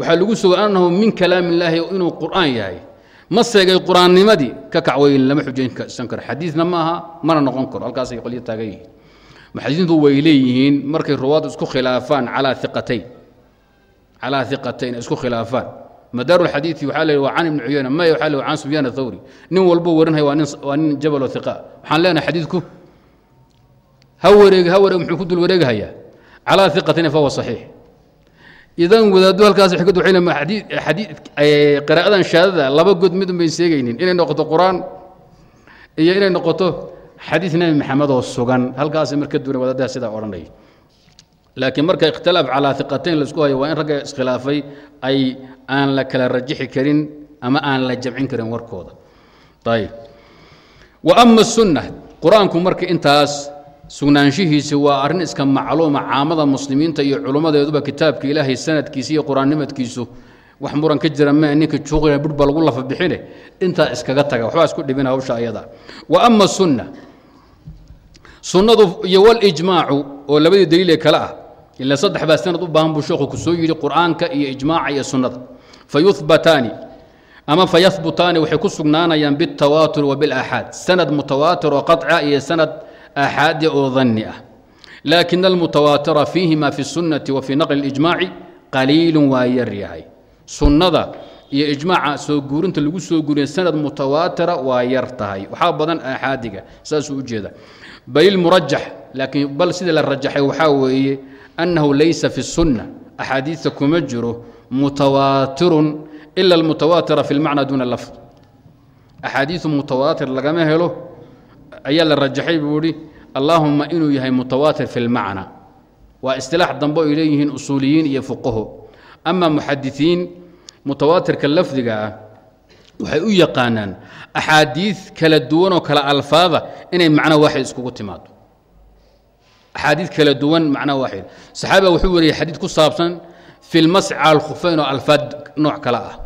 waxaa lagu soo annahu min kalaam illaahi inuu qur'aan yahay. Ma seegay qur'aannimadii ka kac way lama xujaysan karo. Xadiidna ma aha mana noqon karo. Halkaasay qolyo taagan yihiin. Muxadisiintu way leeyihiin markay ruwaadu isku khilaafaan calaa iqatayn calaa iqatayn isku khilaafaan. Madaaru lxadiidi waxaa la waa can ibni cuyayna maya waxaa la can sufyaan athawri nin walbo warinaya waa nin jabalo hiqa waxaan leenahay xadiidku ha wareeg ha wareeg muxuu ku dul wareegahayaa calaa iqatayn fahuwa saxiix idan wadaaddu halkaas qiraa'adan shaadada laba god mid bay seegaynin. Inay noqoto qur'aan iyo inay noqoto xadiid nebi maxamed oo sugan. Halkaasay marka duwan wadaadaha sidaa odhanaya laakiin marka ikhtilaaf calaa iqatayn la isku hayo waa in ragga iskhilaafay ay aan la kala rajixi karin ama aan la jamcin karin warkooda. Ayib wa ama sunna qur'aanku marka intaas sugnaanshihiisi waa arrin iska macluuma caamada muslimiinta iyo culummadeeduba kitaabka ilaahay sanadkiisa iyo qur'aannimadkiisu. Wax muran ka jira me ninka juuqina bur lagu lafa bixine? Intaa iskaga taga waxbaa isku dhibin hawsha ayada. Wa ama sunna. Sunnadu iyo walijmaacu oo labadii daliile kale ah ila saddex baa sanad u baahan buu sheekhu ku yidhi qur'aanka iyo ijmaaca iyo sunnada. Fayuhbataani ama fayahbutaani waxay ku sugnaanayaan bitawaatur wa bilaaxaad sanad mutawaatir oo qaca iyo sanad aaxaadi oo danni ah laakin almutawaatira fiihima fi الsunnati wa fii naqli اlijmaaci qaliilu waa yar yahay sunnada iyo ijmaaca soo guurinta lagu soo guuriya sanad mutawaatira waa yar tahay waxaa badan aaxaadiga saasuu u jeeda bal ilmurajax laakiin bal sida la rajaxay waxaa weeye annahu laysa fi الsunna axaadiista kuma jiro mutawaatirun ila almutawaatira fi اlmacna duuna lafd axaadiiu mutawaatir lagama helo ayaa la rajaxay buu ihi allaahuma inuu yahay mutawaatir fi اlmacna waa istilaax dambe ay leeyihiin usuuliyiin iyo fuqaho. Ama muxadisiin mutawaatirka lafdiga ah waxay u yaqaanaan axaadiid kala duwan oo kala alfaada inay macno waaxid iskugu timaado axaadiid kala duwan macno waaxid. Saxaabiga wuxuu wariyey xadiid ku saabsan fi oo alfaad nooc kale ah.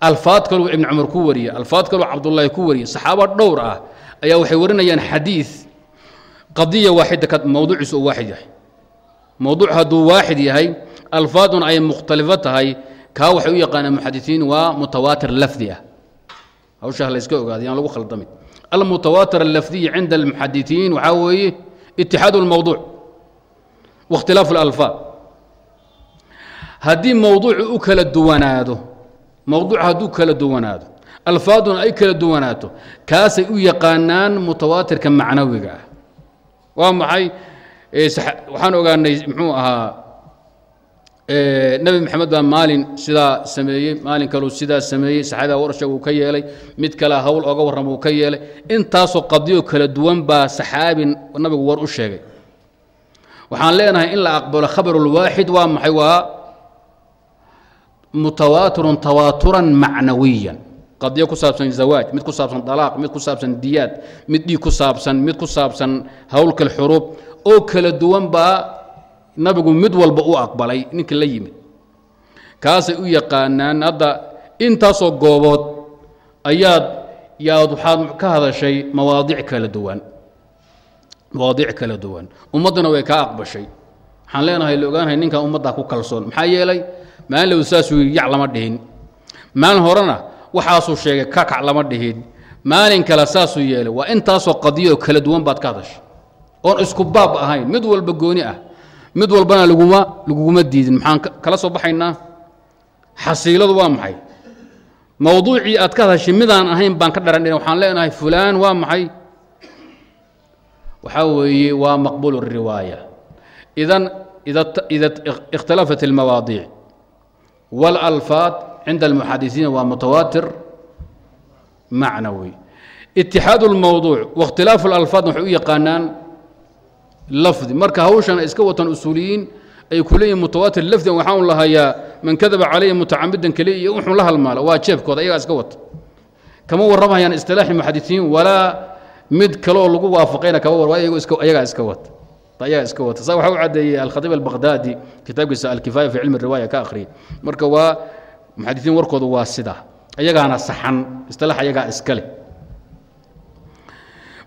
Alfaad kaluu ibni cumar ku wariyey alfaad kaluu cabdullaahi ku wariyey saxaabo dhowr ah ayaa waxay warinayaan xadiid qadiya waaxida ka mowduuciisu uu waaxid yahay mowduuc hadduu waaxid yahay alfaaduna ay mukhtalifo tahay kaa waxay u yaqaanaan muxadisiin waa mutawaatir lafdi ah hawshaa layska ogaaday yaan lagu khaldamin almutawaatir allafdiyi cinda almuxadisiin waxaa weeye itixaad اlmowduuc waاkhtilaafu اlalfaad haddii mowduucu u kala duwanaado mowduuc hadduu kala duwanaado alfaaduna ay kala duwanaato. Kaasay u yaqaanaan mutawaatirka macnawiga ah. Waa maxay? Waxaan ogaanay muxuu ahaa nebi maxamed baa maalin sidaa sameeyey maalin kaleu sidaa sameeyey saxaabiga warshaga uu ka yeelay mid kale hawl oga warrama uu ka yeelay. Intaasoo qadiyo kala duwan baa saxaabi nabigu war u sheegay. Waxaan leenahay in la aqbalo khabarulwaaxid waa maxay? Waa mutawaatirun tawaaturan macnawiyan qadiyo ku saabsan zawaaj mid ku saabsan dalaaq mid ku saabsan diyaad mid dhiig ku saabsan mid ku saabsan howlkal xuruub oo kala duwan baa nabigu mid walba u aqbalay ninka la yimid. Kaasay u yaqaanaan hadda intaasoo goobood ayaad yaad waxaad ka hadashay mawaadiic kala duwan. Mawaadiic kala duwan. Ummadduna way kaa aqbashay. Waxaan leenahay la ogaanahay ninkan ummaddaa ku kalsoon. Maxaa yeelay maalin low saasuu yidhi yac lama dhihin. Maalin horena waxaasuu sheegay kakac lama dhihin maalin kale saasuu yeelay waa intaasoo qadiyo oo kala duwan baad ka hadashay oon isku baab ahayn mid walba gooni ah mid walbana laguma laguguma diidin maxaan kala soo baxaynaa xasiiladu waa maxay mawduucii aad ka hadashay midaan ahayn baan ka dharan waxaan leenahay fulaan waa maxay waxaa weeye waa maqbuul الriwaaya idan ida اkhtalafat اlmawaadiic wاlalfaad cinda اlmuxadisiina waa mutawaatir macnawi itixaad اlmawduuc waاkhtilaafu اlalfaadna waxay u yaqaanaan lafdi marka hawshan iska watan usuuliyiin ay ku leeyihin mutawaatir lafdigan waxaan lahayaa man kadaba calaya mutacamidan kale iyo wuxuu la halmaala waa jeebkooda ayagaa iska wata kama warramayaan istilaaxi muxadisiin walaa mid kaleoo lagu waafaqayna kama war ayagaa iska wata ayagaa iska wata saa waxaa u caddeeyey alkhatiib albaqdaadi kitaabkiisa alkifaaya fi cilmi riwaaya ka akhriyay marka waa muxadisiin warkooda waa sida. Ayagaana saxan istilaax ayagaa iska leh.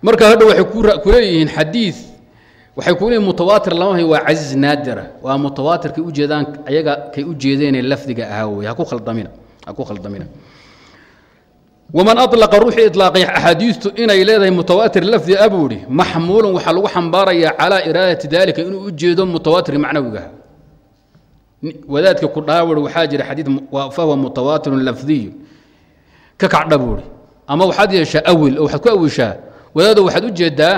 Marka hadha waxay ku leeyihiin xadiid waxay ku mutawaatir lama waa casiiz naadira waa mutawaatir kay ujeedaan ayaga kay u lafdiga ahaa wey ha ku khaldamina ha khaldamina. Waman alaqa ruuxii ilaaqay axaadiistu inay leedahay mutawaatir lafdi a buu idhi maxmuulun waxaa lagu xambaarayaa calaa iraadati dalika inuu u mutawaatir macnawigaha wadaadka ku dhaawar waxaa jira xadiid fahuwa mutawaatirun lafdiyu ka kacdha buu idhi ama waxaad yeeshaa awil oo waxaad ku awishaa wadaado waxaad u jeedaa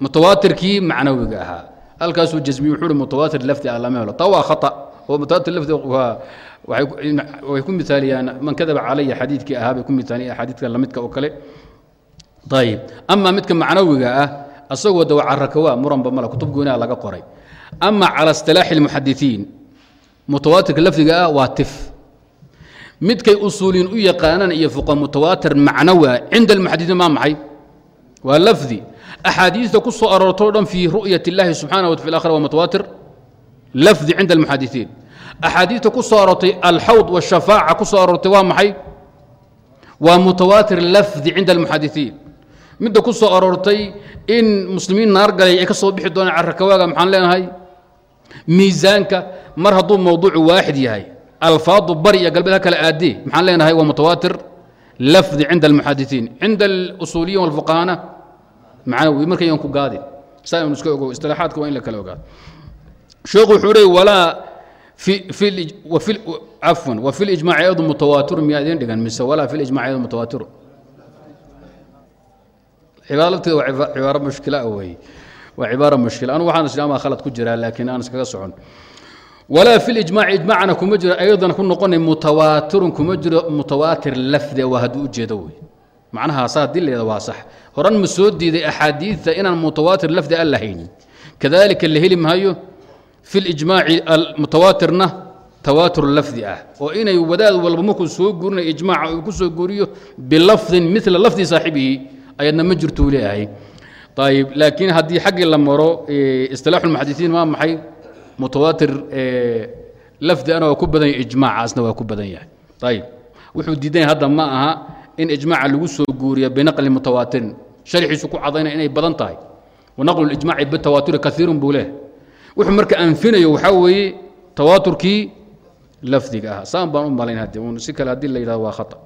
mutawaatirkii macnawiga ahaa. Halkaasuu jasmiye wuxuu hi mutawaatir lafdi ah lama taa waa khata. Oo mutawaatir lafdi way ku mithaaliyaan man kadaba calaya xadiidkii ahaa ku mithaaliyaan axaadiidka lamidka oo kale. Ayib ama midka macnawiga ah asagoo dawa muranba mala kutub gooniha laga qoray. Ama cala istilaaxi almuxadisiin mutawaatirka lafdiga ah waa tif. Midkay usuuliyin u yaqaanaan iyo fuqa mutawaatir macnawi ah cinda almuxadisiin maa maxay? Waa lafdi. Axaadiista ku soo aroortoo dhan fii ru'yat اllahi subxana wa fi akhira waa mutawaatir? Lafdi cinda almuxadisiin axaadiista ku soo aroortay alxawd washafaaca ku soo aroortay waa maxay? Waa mutawaatir lafdi cinda almuxadisiin midda ku soo aroortay in muslimiin naar galay ay ka soo bixi doonaan carakawaaga maxaan leenahay miisaanka mar hadduu mowduucu waaxid yahay alfaadu bari iyo galbeed kale aadee maxaan leenahay waa mutawaatir lafdi cinda almuxadisiin cinda alusuuliyin walfuqahana macnawi markayan ku gaadin saa inu iska ogo istilaaxaadka waa in la kala ogaado. Sheekhu wuxuu leey walaa cafwan wa fi lijmaaci ayadu mutawaatiru miyaa idin dhigan? Mise walaa fi lijmaci ayadu mutawaatiru cibaaro lafteeda waa cibaaro mushkila weeye waa cibaaro mushkila anu waxaan isla ama khalad ku jiraa laakiin aan iskaga socon. Walaa fi lijmaaci ijmaacna kuma jiro ayadana ku noqonay mutawaatirun kuma jiro mutawaatir lafdi waa hadduu ujeedo wey. Macnaha saa dileeda waa sax. Horan ma soo diiday axaadiidta inaan mutawaatir lafdi aan lahaynin kadalika la heli maayo fi lijmaaci mutawaatirna tawaatur lafdi ah. Oo inay wadaad walba markuu soo guurinayo ijmaaca uu ku soo guuriyo bilafdin mila lafdi saaxibihi ayadna ma jirtuu leeyahay ayib laakiin haddii xaggii la maro istilaaxu lmuxadisiin waa maxay mutawaatir lafdi waa ku badan yahay ijmaacaasna waa ku badan yahay ayib wuxuu diidan hadda ma aha in ijmaaca lagu soo guuriyo binaqli mutawaatirin sharxiisu ku cadaynaya inay badan tahay wanaqlu lijmaaci bitawaaturi kaiirun buu leh wuxuu marka anfinayo waxaa weeye tawaaturkii lafdiga ah saan baan u malayn hadde un si kale haddii la yidhahdo waa khata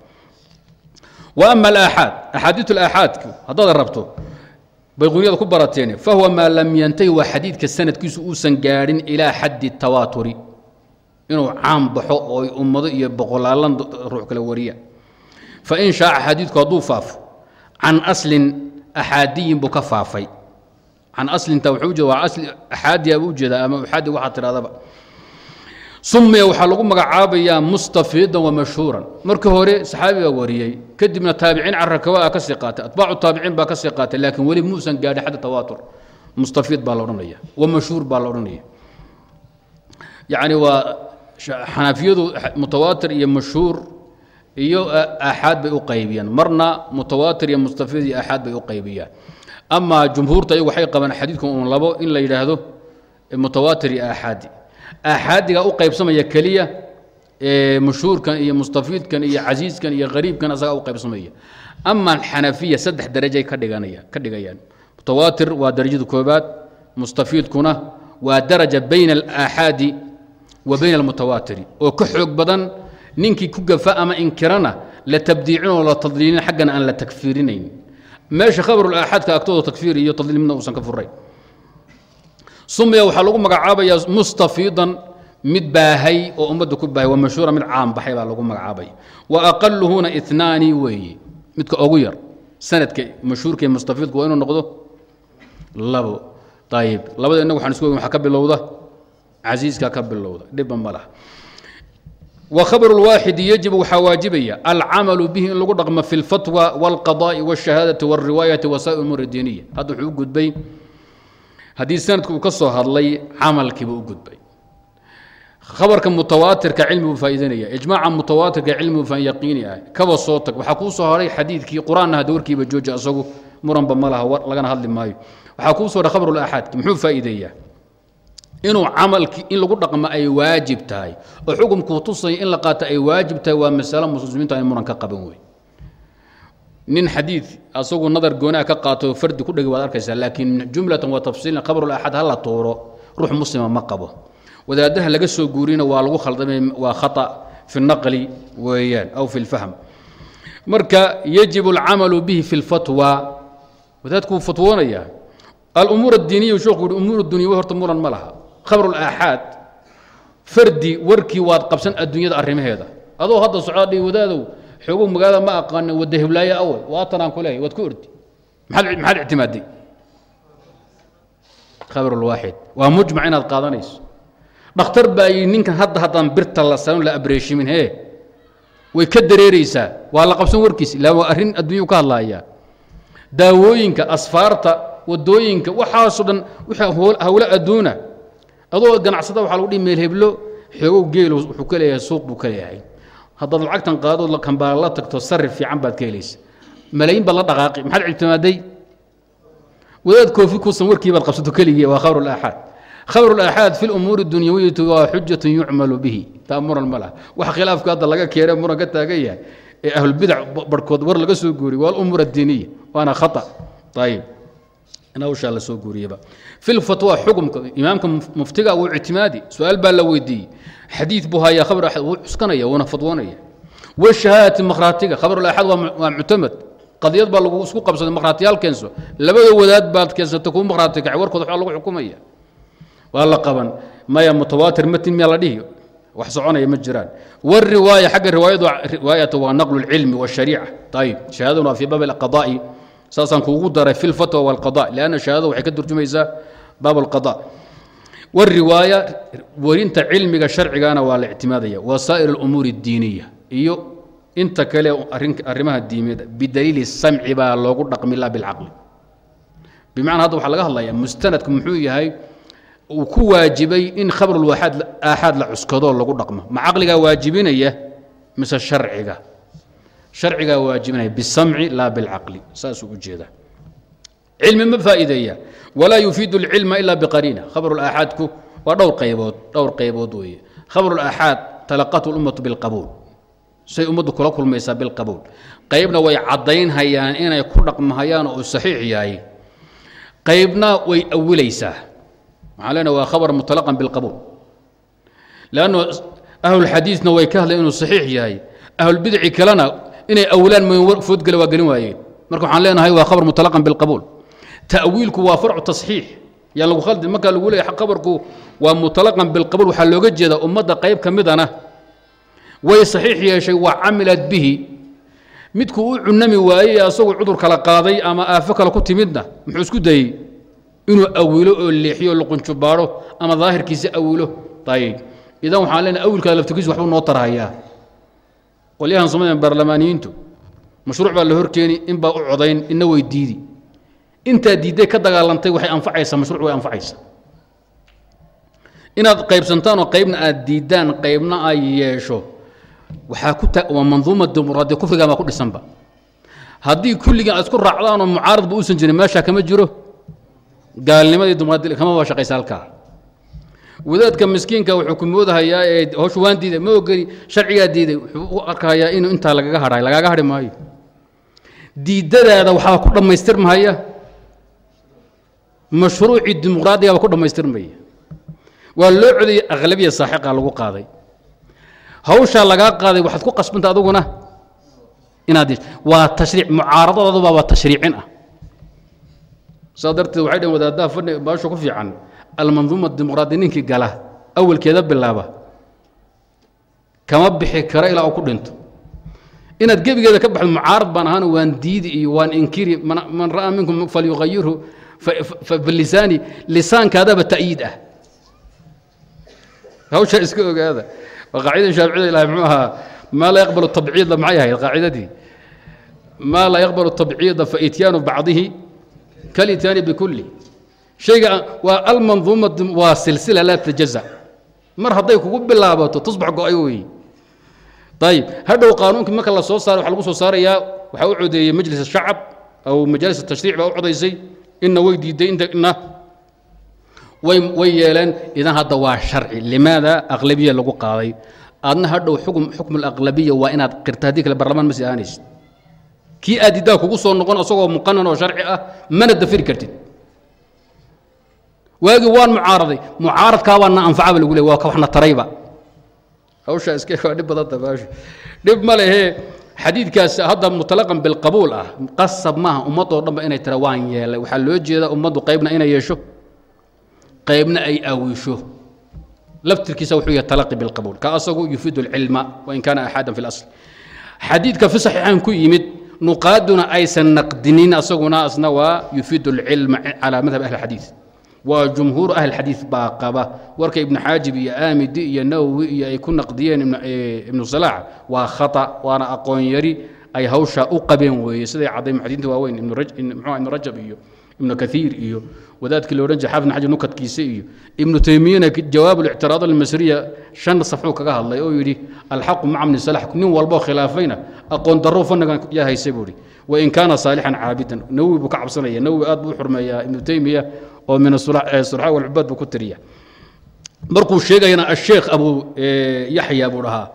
wa ama alaaxaad axaadiitu alaaxaadku haddaad rabto bayquuniyada ku barateen fahuwa maa lam yantahi waa xadiidka sanadkiisu uusan gaadhin ilaa xaddi tawaaturi inuu caam baxo oo ummado iyo boqolaalan ruux kale wariya. Fain shaaca xadiidku hadduu faafo can aslin axaadiyin buu ka faafay. Can aslinta wuxuu ujeeda waa asli axaadiya buu u jeedaa ama axaadi waxaad tidhahdaba sumiya waxaa lagu magacaabayaa mustafiidan wa mashhuuran. Markii hore saxaabi wariyey. Kadibna taabiciin carakawa a ka sii qaatay atbaacu taabiciin baa ka sii qaatay laakiin weli muusan gaadhin xadda tawaatur. Mustafiid baa la odhanaya wa mashhuur baa la odhanaya. Yacni waa xanafiyadu mutawaatir iyo mashhuur iyo aaxaad bay u qaybiyaan. Marna mutawaatir iyo mustafiid iyo aaxaad bay u qaybiyaan. Ama jumhuurta iyagu waxay qabaan xadiidku un labo in la yidhaahdo mutawaatir iyo aaxaadi aaxaadiga u qaybsamaya keliya mashhuurkan iyo mustafiidkan iyo casiiskan iyo qariibkan asagaa u qaybsamaya ama xanafiya saddex darajay ka dhigayaan mutawaatir waa darajada koobaad mustafiidkuna waa daraja bayna alaaxaadi wa bayna almutawaatiri oo ka xoog badan ninkii ku gafa ama inkirana la tabdiicinoo la tadliilin xaggana aan la takfiirinayn meesha khabarulaaxaadka agtooda takfiir iyo tadliil midna uusan ka furayn sumiya waxaa lagu magacaabayaa mustafiidan mid baahay oo ummadda ku baahay waa mashhuura mid caan baxay baa lagu magacaabaya wa aqaluhuna inaani weeye midka ugu yar sanadka mashhuurka ee mustafiidku waa inuu noqdo labo ayib labada innagu waxaan isku ogen waxaa ka bilowda casiiska ka bilowda dhibba ma laha wa khabru lwaaxidi yajibu waxaa waajibaya alcamalu bihi in lagu dhaqmo fi lfatwa wاlqadaءi wاshahaadati wاlriwaayati wasaa'ir umuur diiniya hadda wuxuu u gudbay haddii sanadku uu ka soo hadlay camalkiiba u gudbay. Khabarka mutawaatirka cilmi buu faa'iidanaya ijmaaca mutawaatirka cilmi buu faa yaqiini ah. Kaba soo tag. Waxaa kuu soo haray xadiidkii qur'aanna hadda jooja asagu muranba ma laha lagana hadli maayo. Waxaa kuu soo haray khabru laaxaadki muxuu faa'iideeyaa? Inuu camalki in lagu dhaqmo ay waajib tahay. Oo xukumkuu tusaya in la qaato ay waajib tahay waa masalo muslimiinta ay muran ka qaban wey nin xadiid asagu nadar goonaa ka qaato fardi ku dhegi waad arkaysaa laakiin jumlatan wa tafsiilan khabrulaaxad ha la tuuro ruux muslima ma qabo. Wadaadaha laga soo guurina waa lagu khaldamay waa khata fi naqli weeyaan aw fi lfahm. Marka yajib alcamalu bihi fi lfatwa wadaadku wuu fatwoonayaa. Alumuur addiiniya sheekhu yihi umuur dunyawi horta muran ma laha. Khabrulaaxaad fardi warkii waad qabsan adduunyada arrimaheeda. Adoo hadda socdaa dhihi wadaadow xoogow magaalada ma aqaanin wadda heblaaye awal. Waatan aan ku leeyahy waad ku ordi. Maxaad maxaad ictimaaday khabrulwaaxid waa mujmac inaad qaadanayso. Dhakhtar baa yidhi ninkan hadda haddaan birta la sanon la abreeshimin hee? Way ka dareeraysaa. Waa la qabsan warkiis ilaa waa arrin adduunyau ka hadlaayaa daawooyinka asfaarta waddooyinka waxaasoo dhan wixii hawlo adduuna. Adoo ganacsada waxaa lagu dhihi meel heblo xoogow geel wuxuu ka leeyahay suuq buu ka leeyahay haddaad lacagtan qaadoo kambaala la tagto sarif fiican baad ka helaysa. Malaayiin baad la dhaqaaqi maxaad ictimaaday? Wadaad koofi kusan warkii baad qabsato keligii waa khabru laaxaad khabru laaxaad fi lumuuri dunyawiyati waa xujatun yucmalu bihi. Taa muran ma laha. Wax khilaafka hadda laga keene muran ka taagan yahay ee ahlulbidac barhkood war laga soo guuriy waa alumuur addiiniya waana khata. Ayib in hawshaa la soo guuriyaba. Fi lfatwa xukumka imaamka muftiga wuu ictimaadi su'aal baa la weydiiyey. Xadiid buu hayaa khabr axad wuu cuskanaya wuuna fadwoonaya washahaadati makhraatiga khabru axad waa muctamad. Qadiyad baa lagu isku qabsaday makhraatiyaal keenso. Labada wadaad baad keensata kuu makhraati kacay warkooda waxaa lagu xukumaya. Waa la qaban. Maya mutawaatir matin miyaa la dhihi. Wax soconaya ma jiraan. Wariwaaya xagga riwaayadu riwaayata waa naqlu lcilmi washariica ayib shahaadaduna waa fii baab alqadaa'i saasaan kuugu daray fi lfatwa walqada lianna shahaadada waxay ka turjumaysaa baab alqada wariwaaya werinta cilmiga sharcigana waa la ictimaadaya wasaa'ir alumuur addiiniya iyo inta kale arrimaha diimiyada bidaliili samci baa loogu dhaqmi la bilcaqli bimacnaa hadda waxaa laga hadlayaa mustanadku muxuu yahay uu ku waajibay in khabrulwaaxaad aaxaad la cuskadoo lagu dhaqmo. Ma caqligaa waajibinaya mise sharciga sharcigaa waajibinaya bisamci laa bilcaqli. Saasuu u cilmi ma faa'iideeya. Walaa yufiidu alcilma ila biqariina. Khabrulaaxaadku waa dhowr qaybood dhowr qaybood weeye. Khabrulaaxaad talaqatu lummatu bilqabuul. Say ummaddu kula kulmaysaa bilqabuul. Qaybna way caddaynhayaan inay ku dhaqmahayaan oo saxiix yahay. Qaybna way awilaysaa waxaan leenahay waa khabar mutalaqan bilqabuul. Leanno ahlulxadiidna way ka hadlayan inuu saxiix yahay. Ahlulbidici kalena inay awlaan foodgale waa gelin waayeen. Marka waxaan leenahay waa khabar mutalaqan bilqabuul ta'wiilku waa farcu tasxiix. Yaa lagu khaldi markaa lagu leeyahay khabarku waa mutalaqan bilqabuul waxaa looga jeedaa ummadda qayb ka midana way saxiix yeeshay waa camilad bihi. Midkuu u cunami waayey asagoo cudur kala qaaday ama aafo kale ku timidna muxuu isku dayey? Inuu awilo oo leexiyo luqunjubaadho ama daahirkiisa awilo. Ayib idan waxaan leenahay awilkaada laftirkiisu waxbuu noo tarhayaa qolyahan somaaliya baarlamaaniyiintu mashruuc baa la horkeeni in baa u codayn inna way diidi. Intaa diidday ka dagaalantay waxay anfacaysaa mashruuc way anfacaysaa. Inaad qaybsantaan oo qaybna aad diiddaan qaybna ay yeesho waxaa ku ta waa manduuma dimuqraadiya kufrigaa baa ku dhisanba. Haddii kulligan aad isku raacdaan oo mucaaradba uusan jirin meeshaa kama jiro. Gaalnimadii dimuqraadiya kama baa shaqaysa halkaa wadaadka miskiinka wuxuu ku moodahayaa ee howshu waan diiday ma ogeli sharcigaa diiday wuxuu u arkayaa inuu intaa lagaga hadhayo lagaaga hadhi maayo. Diidadaada waxaa ku dhammaystirmahaya mashruucii dimuqraadigaaba ku dhammaystirmaya waa loo codayay aqlabiya saaxiqa lagu qaaday. Hawshaa lagaa qaaday waxaad ku qasbanta aduguna inaad waa tashriic mucaaradadooduba waa tashriicin ah. Saa darteed waxay dhaheen wadaadaha fadhi baasha ku fiican almanduuma dimuqraadi ninkii gala awalkeeda bilaaba. Kama bixi kara ilaa uu ku dhinto. Inaad gebigeeda ka baxdo mucaarad baan ahaan waan diidi iyo waan inkiri man ra'aa minkum falyughayirhu bilisaani lisaankaadaba ta'yiid ah. Hawshaa iska ogaada. Waa qaacidada shaaficida ilahay muxuu ahaa maa laa yaqbalu tabciida maxay ahayd qaacidadii? Maa laa yaqbalu tabciida faityaanu bacdihi kalityaani bikulli shayga waa almanduuma waa silsila laa tajaza. Mar hadday kugu bilaabato tusbax go'ay weeye ayib hadhow qaanuunkii marka la soo saaray waxa lagu soo saarayaa waxaa u codeeyey majlis shacab aw majaalis tashriic baa u codaysay inna way diiday inna way yeeleen idan hadda waa sharci. Limaada aqlabiya lagu qaaday? Aadna hadhow xukm alaqlabiya waa inaad qirta haddii kale barlamaan ma sii aanaysid. Kii aad didaa kugu soo noqon isagoo muqanan oo sharci ah mana dafiri kartid waagii waan mucaaraday. Mucaaradkaabaa na anfacaba lagu leey waa waxna tarayba. Hawshaa iska waa dhib badanta baashu dhib ma lehe xadiidkaas hadda mutalaqan bilqabuul ah. Qasab maaha ummadoo dhanba inay tira waan yeelay. Waxaa loo jeedaa ummaddu qaybna inay yeesho qaybna ay awisho. Laftirkiisa wuxuu yahay talaqi bilqabuul ka asagu yufiidu alcilma wain kaana axadan fi lasl xadiidka fi saxiixan ku yimid nuqaaduna aysan naqdinin asaguna asna waa yufiidu alcilma calaa madhab ahli xadiid waa jumhuuru ahli xadiid baa qaba. Warka ibnu xaajib iyo aamidi iyo nawowi iyo ay ku naqdiyeen ibnu salaax waa khata waana aqoon yari. Ay hawshaa u qabeen weeye. Siday cadday muxadiinta waaweyn ibnu rajab iyo ibnu kaiir iyo wadaadkii la odhan jira xaafid xajar nukadkiisa iyo ibnu taymiyana jawaab اlictiraad almasriya shan safxuu kaga hadlay oo yidhi alxaqu maca bni salax nin walboo khilaafayna aqoon darro fannigan yaa haysa buu ihi wain kaana saalixan caabidan. Nawowi buu ka cabsanaya. Nawowi aad buu u xurmeeyaa. Ibnu taymiya oo min surxa walcubaad buu ku tiriya markuu sheegayana asheekh abu yaxya buu dhahaa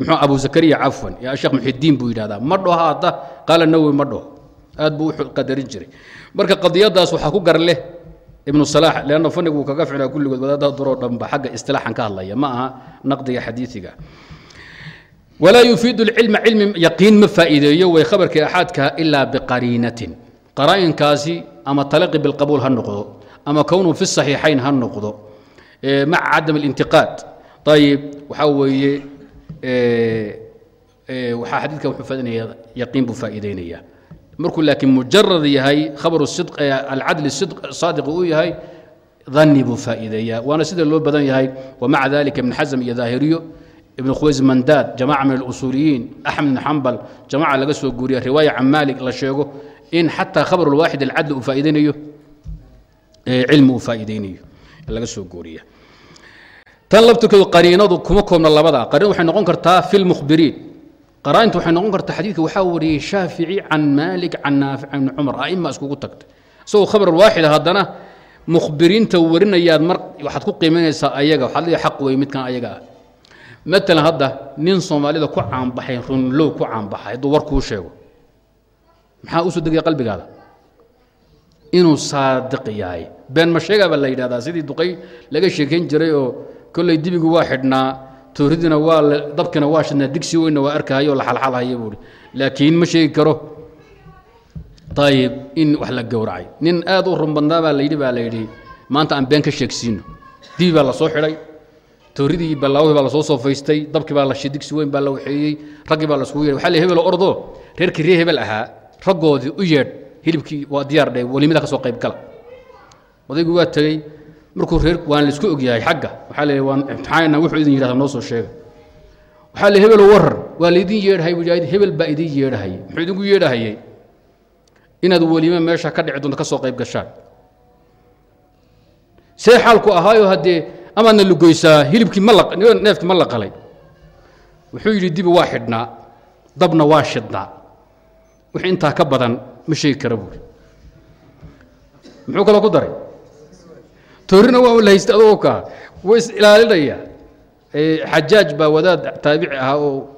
mxuu abu zakariya cafwan ya sheekh muxidiin buu yidhahdaa ma dhoha hadda qaala nawowi ma dhoho aad buu u qadarin jiray. Marka qadiyadaas waxaa ku gar ibnu salaax leanna fannigu wuu kaga ficnaa kulligood wadaadaha duroo dhanba xagga istilaaxan ka hadlaya ma aha naqdiga xadiidiga walaa yufiidu lcilma cilmi yaqiin ma faa'iideeyo way khabarkii axaadka ilaa biqariinatin. Qaraa'inkaasi ama talaqi bilqabuul ha noqdo ama kownuu fi saxiixayn ha noqdo. Maca cadam alintiqaad. Ayib waxaa weeye waxaa xadiidka wuxuu faa'ideynaya yaqiin buu faa'iideynaya markuu laakiin mujarad yahay khabaru alcadli saadiq uu yahay dhanni buu faa'iideeyaa waana sida loo badan yahay wamaca dalika ibn xasm iyo daahiriyo ibn khuways mandaad jamaca min alusuuliyiin. Axmed ibn xambal jamaca laga soo guuriya. Riwaaya can maalik la sheego in xataa khabar lwaaxid alcadli uu faa'iideynayo cilmi uu faa'iideynayo laga soo guuriya tan laftirkeedu qariinadu kuma koobna labada. Qariin waxay noqon kartaa fi lmukhbiriin qaraa'intu waxay noqon kartaa xadiidka waxaa wariyey shaafici can maalik can naafic can cumar. A'ima iskugu tagtay. Isagoo khabar waaxida haddana mukhbiriinta warinayaad mar waxaad ku qiimaynaysaa ayaga. Waxaad leeyahay xaq wey midkan ayaga ah. Matalan hadda nin soomaalida ku caanbaxay runlow ku caanbaxay hadduu war kuu sheego maxaa u soo degaya qalbigaada inuu saadiq yahay. Been ma sheegaa baa la yidhahdaa sidii duqay laga sheekayn jiray oo kolley dibigu waa xidhnaa tooridina waa dabkina waa shidnaa digsi weynna waa arkahayoo la xalxalhaya buuhi laakiin ma sheegi karo. Ayib in wax la gowracay. Nin aad u run badnaa baa layidhi baa la maanta aan been ka sheegsiino. Dibi baa la soo xidhay. Tooridii ballaawihii baa la soo soofaystay dabkii baa la digsi weyn baa la waxeeyey raggii baa laskugu yeedhay waxaa la hebel ordo reerkii reer hebel ahaa raggoodii u yeedh hilibkii waa diyaar dhe welimada ka soo qayb gala. Odaygu waa tegey markuu reer waan la isku ogyahay xagga. Waxaa la waan imtixaanina wuxuu idin yidhahda noo soo sheega waxaa la hebelo warar waa laydin yeedhahay yidhi hebel baa idin yeedhahayay muxuu idinku yeedhahayay inaad welime meesha ka dhici doonto ka soo qayb gashaan. See xaalku ahaayo haddee amaadna lugoysaa hilibkii ma la neefkii ma la qalay wuxuu yidhi dibi waa xidhnaa dabna waa shidnaa wixii intaa ka badan ma sheegi kara buuri muxuu kaloo ku daray? Toorina waa la haystay adagoo kaa wuu is ilaalinaya. Xajaaj baa wadaad taabici ahaa oo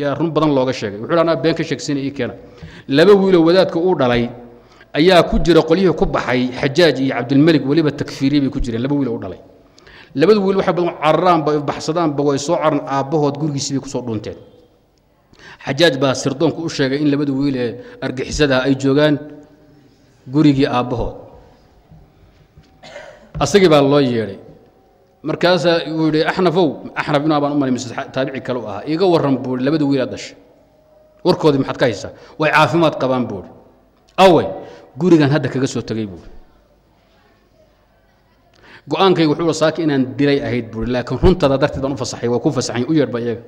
yaa run badan looga sheegay. Wuxuu anaa been ka sheegsina ii keena. Laba wiiloo wadaadka uu dhalay ayaa ku jira qolyihii ku baxay xajaaj iyo cabdilmelig weliba takfiiriye bay ku jireen. Laba wiil u dhalay. Labada wiil waxay badan cararaanba baxsadaanba way soo caran aabbahood gurigiisii bay ku soo dhunteen xajaaj baa sirdoonku u sheegay in labada wiil ee argixisadaha ay joogaan gurigii aabbahood. Asagii baa loo yeedhay. Markaasaa uu yidhi axnafow axnaf inaa baan u malay mise taabici kale u ahaa. Iiga warran buuri labada wiilaa dhashay. Warkoodii maxaad ka haysaa? Way caafimaad qabaan buuri awe gurigan hadda kaga soo tegay buuri go'aankayga wuxuu saaki inaan dilay ahayd buuri laakiin runtada darteed baan u fasaxay waa ku fasaxay u yeedhba iyaga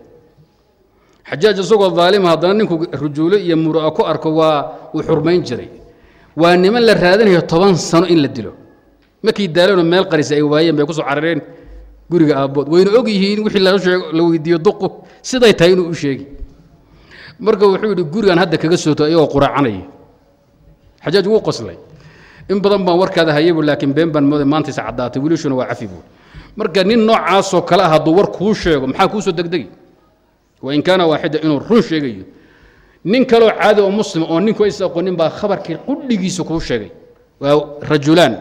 xajaaj isagoo daalima haddana ninku rujuulo iyo muru'a ku arko waa uu xurmayn jiray. Waa niman la raadinayo toban sano in la dilo. Markii daalona meel qarisa ay waayeen bay ku soo carareen guriga aabbood. Wayna og yihiin wixii la weydiiyo duqu. Siday tahay inuu u sheegi marka wuxuu yidhi gurigan hadda kaga sooto iyagoo quraacanaya xajaaj wuu qoslay. In badan baan warkaada hayabu laakiin been baan mooday maantaysa caddaatay wiilashuna waa cafi buur marka nin noocaasoo kale ah hadduu war kuu sheego maxaa kuu soo degdegi wain kaana waaxida inuu run sheegayo nin kaloo caadi oo muslima oo ninku is aqoonin baa khabarkii qudhigiisa kuu sheegay. Waa rajulaan.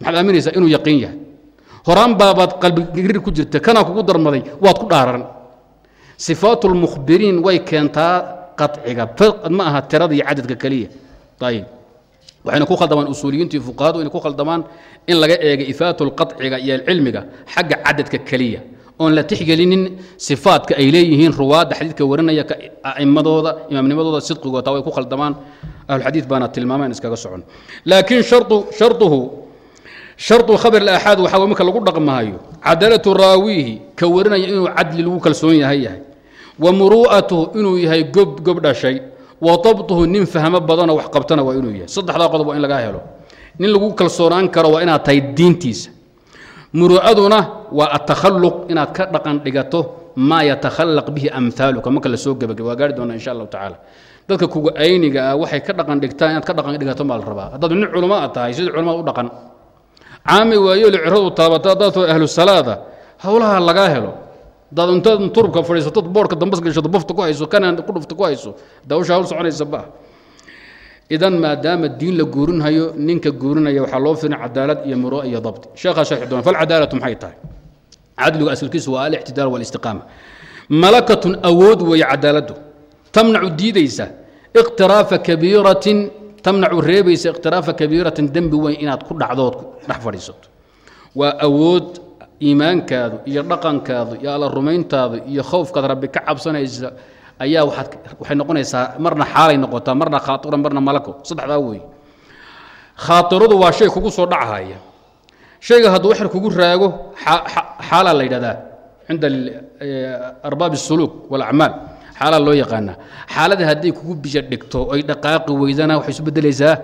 Maxaad aaminaysaa inuu yaqiin yahay? Horaan baabaad qalbigirir ku jirta kanaa kugu darmaday waad ku dhaaran sifaatu lmukhbiriin way keentaa qaciga ma aha tirada iyo cadadka keliya. Ayib waxayna ku khaldamaan usuuliyiintu iyo fuqahadu inay ku khaldamaan in laga eega ifaatu lqaciga iyo cilmiga xagga cadadka keliya oon la tixgelinin sifaadka ay leeyihiin ruwaadda xadiidka warinaya a'imadooda imaamnimadooda sidqigooda taa way ku khaldamaan ahlulxadiid baana tilmaamaan iskaga socon. Laakiin sharduhu shardu khabar alaaxaad waxaa marka lagu dhaqmahayo cadaalatu raawiihi ka warinaya inuu cadli lagu kalsoon yahay yahay. Wa muru'atuhu inuu yahay gob gob dhashay. Wa dabtuhu nin fahmo badanoo wax qabtana waa inuu yahay. Saddexdaa qodob waa in lagaa helo. Nin lagu kalsoonaan karo waa inaad tahay diintiisa muru'aduna waa atakhalluq inaad ka dhaqan dhigato maa yatakhallaq bihi amhaaluka marka la soo gebagabo waa gaari doona insha allahu tacaala. Dadka kuga ayniga ah waxay ka dhaqan dhigtaan inaad ka dhaqan dhigato baa la rabaa. Haddaad nin culamo tahay sidii culamada u dhaqan. Caami waayo liciradu taabata haddaad tahay ahlu salaada howlaha lagaa helo. Haddaad intaad turubka fadhiisatod boorka dambas gashato bafta ku hayso kana ku dhufta ku hayso dawsha hawl soconaysa ba idan maadaama diin la guurinhayo ninka guurinaya waxaa loo firin cadaalad iyo muro iyo dabti. Sheekhaa sharxi doona falcadaalatu maxay tahay? Cadligu asalkiisu waa alictidaal walistiqaama. Malakatun awood weeye cadaaladdu. Tamnacu diidaysa iqtiraafa kabiiratin tamnacu reebaysa iqtiraafa kabiiratin dembi weyn inaad ku dhacdood dhex fadhiisato. Waa awood iimaankaadu iyo dhaqankaadu iyo alla rumayntaadu iyo khowfkaad rabbi ka cabsanaysa ayaa waaad waxay noqonaysaa marna xaalay noqotaa marna khaaira marna malako saddexdaa weeye khaairadu waa shay kugu soo dhachaya shayga hadduu waxar kugu raago xaalaa la yidhahdaa cinda arbaab الsuluuk wاlacmaal xaalaa loo yaqaanaa xaaladii hadday kugu bija dhigto oy dhaqaaqi weydana waxay isu bedelaysaa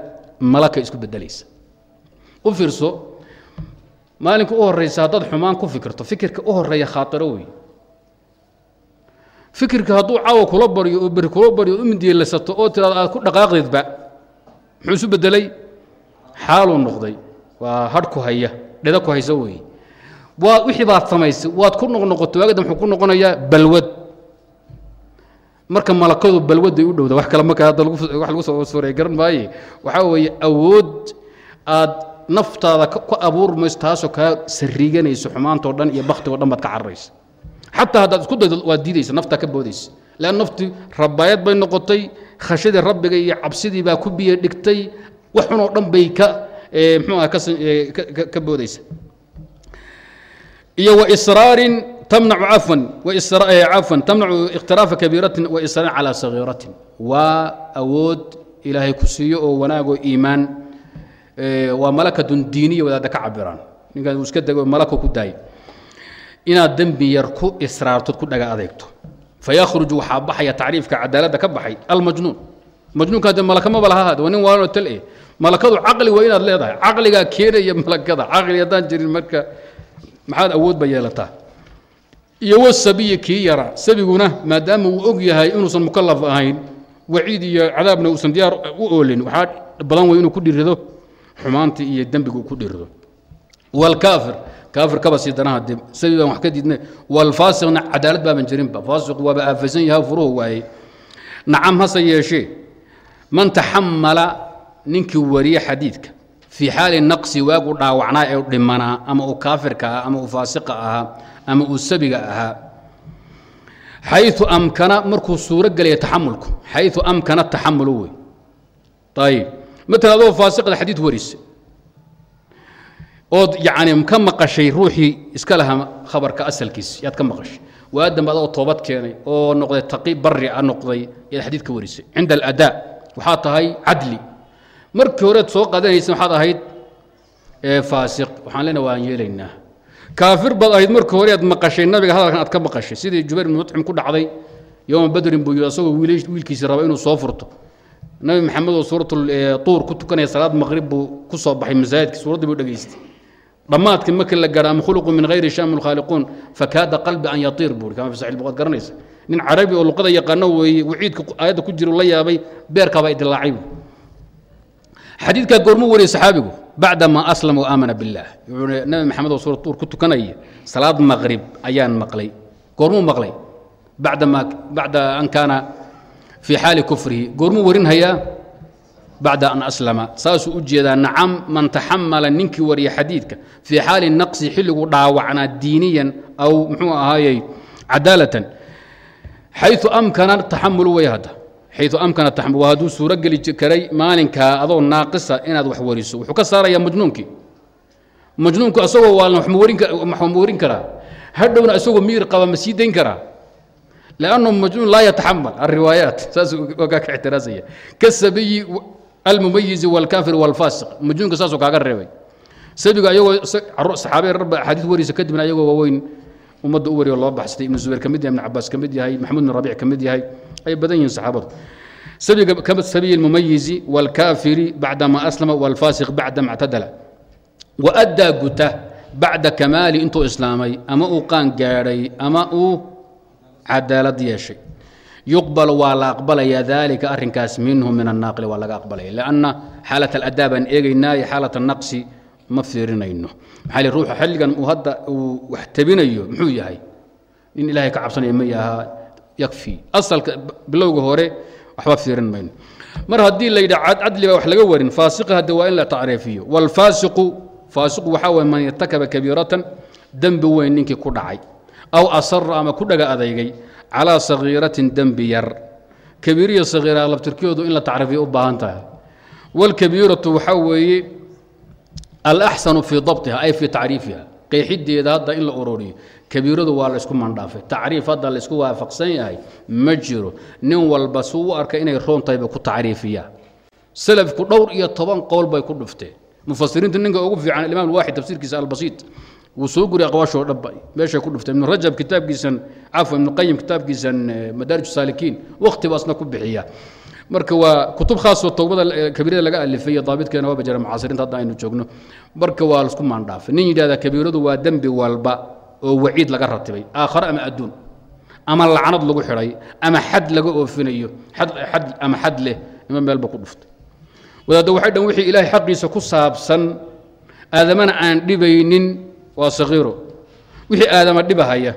malaka isku bedelaysa u fiirso maalinka u horeysa haddaad xumaan ku fikirto fikirka u horeeya khaairo wey fikirka hadduu caawa kula baryo oo beri kula baryo o oo tiraado aad ku dhaqaaqdeedba muxuu isu bedelay xaaluu noqday. Waa hadh ku haya dheda ku haysa weeye waa wixii baad samaysay waad ku noqnoqoto waagada muxuu ku noqonayaa balwad. Marka malakadu balwadday u dhowda wax kale marka hadda wax lagu soo suuray garan maaye. Waxaa weeye awood aad naftaada ku abuurmayso taasoo kaa sariiganayso xumaantao dhan iyo baktigoo dhan baad ka cararaysa xataa haddaad isku daydo waad diidaysa naftaa ka boodaysa. Leann naftii rabaayad bay noqotay khashadii rabbiga iyo cabsidii baa ku biyo dhigtay wax xunoo dhan bay ka mxuu ah ka boodaysa. Iyo waisraarin tamnacu cafwan cafwan tamnacu ikhtiraafa kabiiratin waisraarin calaa sagiiratin. Waa awood ilaahay ku siiyo oo wanaagoo iimaan waa malakatun diiniya wadaadda ka cabiraan ninkaan uu iska dego malako ku daayay inaad dembi yar ku israartod ku dhaga adeegto. Fayakhruju waxaa baxaya tacriifka cadaaladda ka baxay almajnuun. Majnuunka hadde malakamaba laha hade waa nin waalanoo tal eh. Malakadu caqli waa inaad leedahay. Caqligaa keenaya malakada. Caqli haddaan jirin marka maxaad awood ba yeelataa. Iyo wasabiyi kii yara sabiguna maadaama uu og yahay inuusan mukalaf ahayn waciid iyo cadaabna uusan diyaar u oolin waxaa badan way inuu ku dhirido xumaantii iyo dembiga uu ku dhirido waalkaafir kaafir kaba sii danaha dib sabi baan wax ka diidnay waalfaasiqna cadaalad baaban jirinba faasiq waaba aafaysan yahay furuhu waaye nacam hase yeeshee man taxamala ninkii wariye xadiidka fii xaali naqsi waagu dhaawacnaa ee dhimanaa ama uu kaafirka ahaa ama uu faasiqa ahaa ama uu sabiga ahaa xayu amkana markuu suuro taxamulku xayu amkana taxamulu wey ayib maala adoo faasiqda xadiid warise ood yacni ka maqashay ruuxii iska lahaa khabarka asalkiis yaad ka maqashay. Waadanba adoo toobad keenay oo noqday taqi bari a noqday yaad xadiid ka warisay. Cinda aladaa waxaa tahay cadli. Markii horeed soo qadanaysa waxaad ahayd faasiq waxaan leena waan yeelaynaa. Kaafir baad ahayd markii hore aad maqashay nabiga hadalkan aad ka maqashay. Sidii jubayr bin mutcim ku dhacday yowma badrin buu yidhi asagoo wiilkiisi raba inuu soo furto. Nabi maxamed oo suuratul tuur ku tukanaya salaad maqrib buu ku soo baxay masaajidka suuraddii buu dhegaystay dhammaadkii markii la gaadha am khuluqu min hayri sham lkhaaliquun fakaada qalbi an yatiir buuri kama fi buqaad garanaysa. Nin carabi oo luqada yaqaano weeye waciidka aayadda ku jira la yaabay beerkaabaa idilaacay xadiidkaa goormuu wariyey saxaabigu bacda ma aslama wa aamana billaah. Wuxuu nabi maxamed oo suura tuur ku tukanaya salaad maqrib ayaan maqlay goormuu maqlay. Bacda ma bacda an kaana fii xaali kufrihi. Goormuu warinhayaa bacda an aslama. Saasuu u jeedaa nacam man taxamala ninkii wariya xadiidka fii xaali naqsi xilliguu dhaawacnaa diiniyan aw muxuu ahaayey cadaalatan xayu amkana taxamulu way hadda xayu amkana taxamul waa hadduu suuro karay maalinkaa adoo naaqisa inaad wax wariso. Wuxuu ka saarayaa majnuunkii majnuunku asagoo waalna wax ma warin karaa. Hadhowna isagoo miir qaba ma sii dayn karaa. Lannu majnuun laa yataxamal alriwaayaat saas kaa ka ictiraasaya kasabiyi almumayizi walkaafir walfaasiq majnuunka saasuu kaaga reebay sabiga ayagoo saxaabay rarba axaadiis warisa kadibna ayagoo waaweyn ummadda u wariyo loo baxsatay ibnu zubayr ka yahay ibn cabaas ka yahay maxamuud bin rabiic ka yahay ay badan yihiin saxaabadu sabiga sabiyi almumayizi walkaafiri bacdama aslama walfaasiq bacdama اctadala waaddaa guta bacda kamaali intuu islaamay ama uu qaan gaadhay ama uu cadaalad yeeshay yuqbal waa la aqbalaya dalika arrinkaas minhu min annaaqili waa laga aqbalaya. Lanna xaalat aladaa baan eegaynaayo xaalat anaqsi ma fiirinayno. Maxaa ruuxa xilligan uu hadda uu wax tabinayo muxuu yahay? Nin ilaahay ka cabsanaya ma yahaa yakfi. Asalka bilowga hore waxba fiirin mayno. Mar haddii la yidha cadli baa wax laga warin. Faasiqa hadde waa in la tacriifiyo. Walfaasiqu faasiqu waxaa waye man irtakaba kabiiratan dembi weyn ninkii ku dhacay. Aw asara ama ku dhaga adeygay calaa sagiiratin dembi yar. Kabiiriya sagiira labtirkiyoodu in la tacriifiyo u baahan tahay. Walkabiiratu waxaa weeye alaxsanu fii dabtiha ay fii tacriifiha. Qeexideeda hadda in la ururiyo. Kabiiradu waa laysku mandhaafay. Tacriif hadda laysku waafaqsan yahay ma jiro. Nin walba suu u arkay inay roon tahay bay ku tacriifiyaan. Salafku dhowr iyo toban qowl bay ku dhufteen mufasiriinta ninka ugu fiican alimaam alwaaxid tafsiirkiisa albasiit wuu soo guriy aqwaashoo dhanba meeshay ku dhufteen ibnu rajab kitaabkiisan cafwa ibnu qayim kitaabkiisan madaarij saalikiin. Wakhti baasna ku bixiya. Marka waa kutub khaasoo towbada kabiirada laga alifay daabidkeena waaba jira mucaasiriinta hadda aynu joogno. Marka waa la isku maandhaafay. Nin yidhahda kabiiradu waa dembi walba oo waciid laga ratibay. Aakhare ama adduun? Ama lacnad lagu xidhay ama xad laga oofinayo? Ad ama xad leh? Ima meelba ku dhuftay. Wadaadda waxay dhan wixii ilaahay xaqiisa ku saabsan aadamana aan dhibaynin waa sakiiro wixii aadama dhibahaya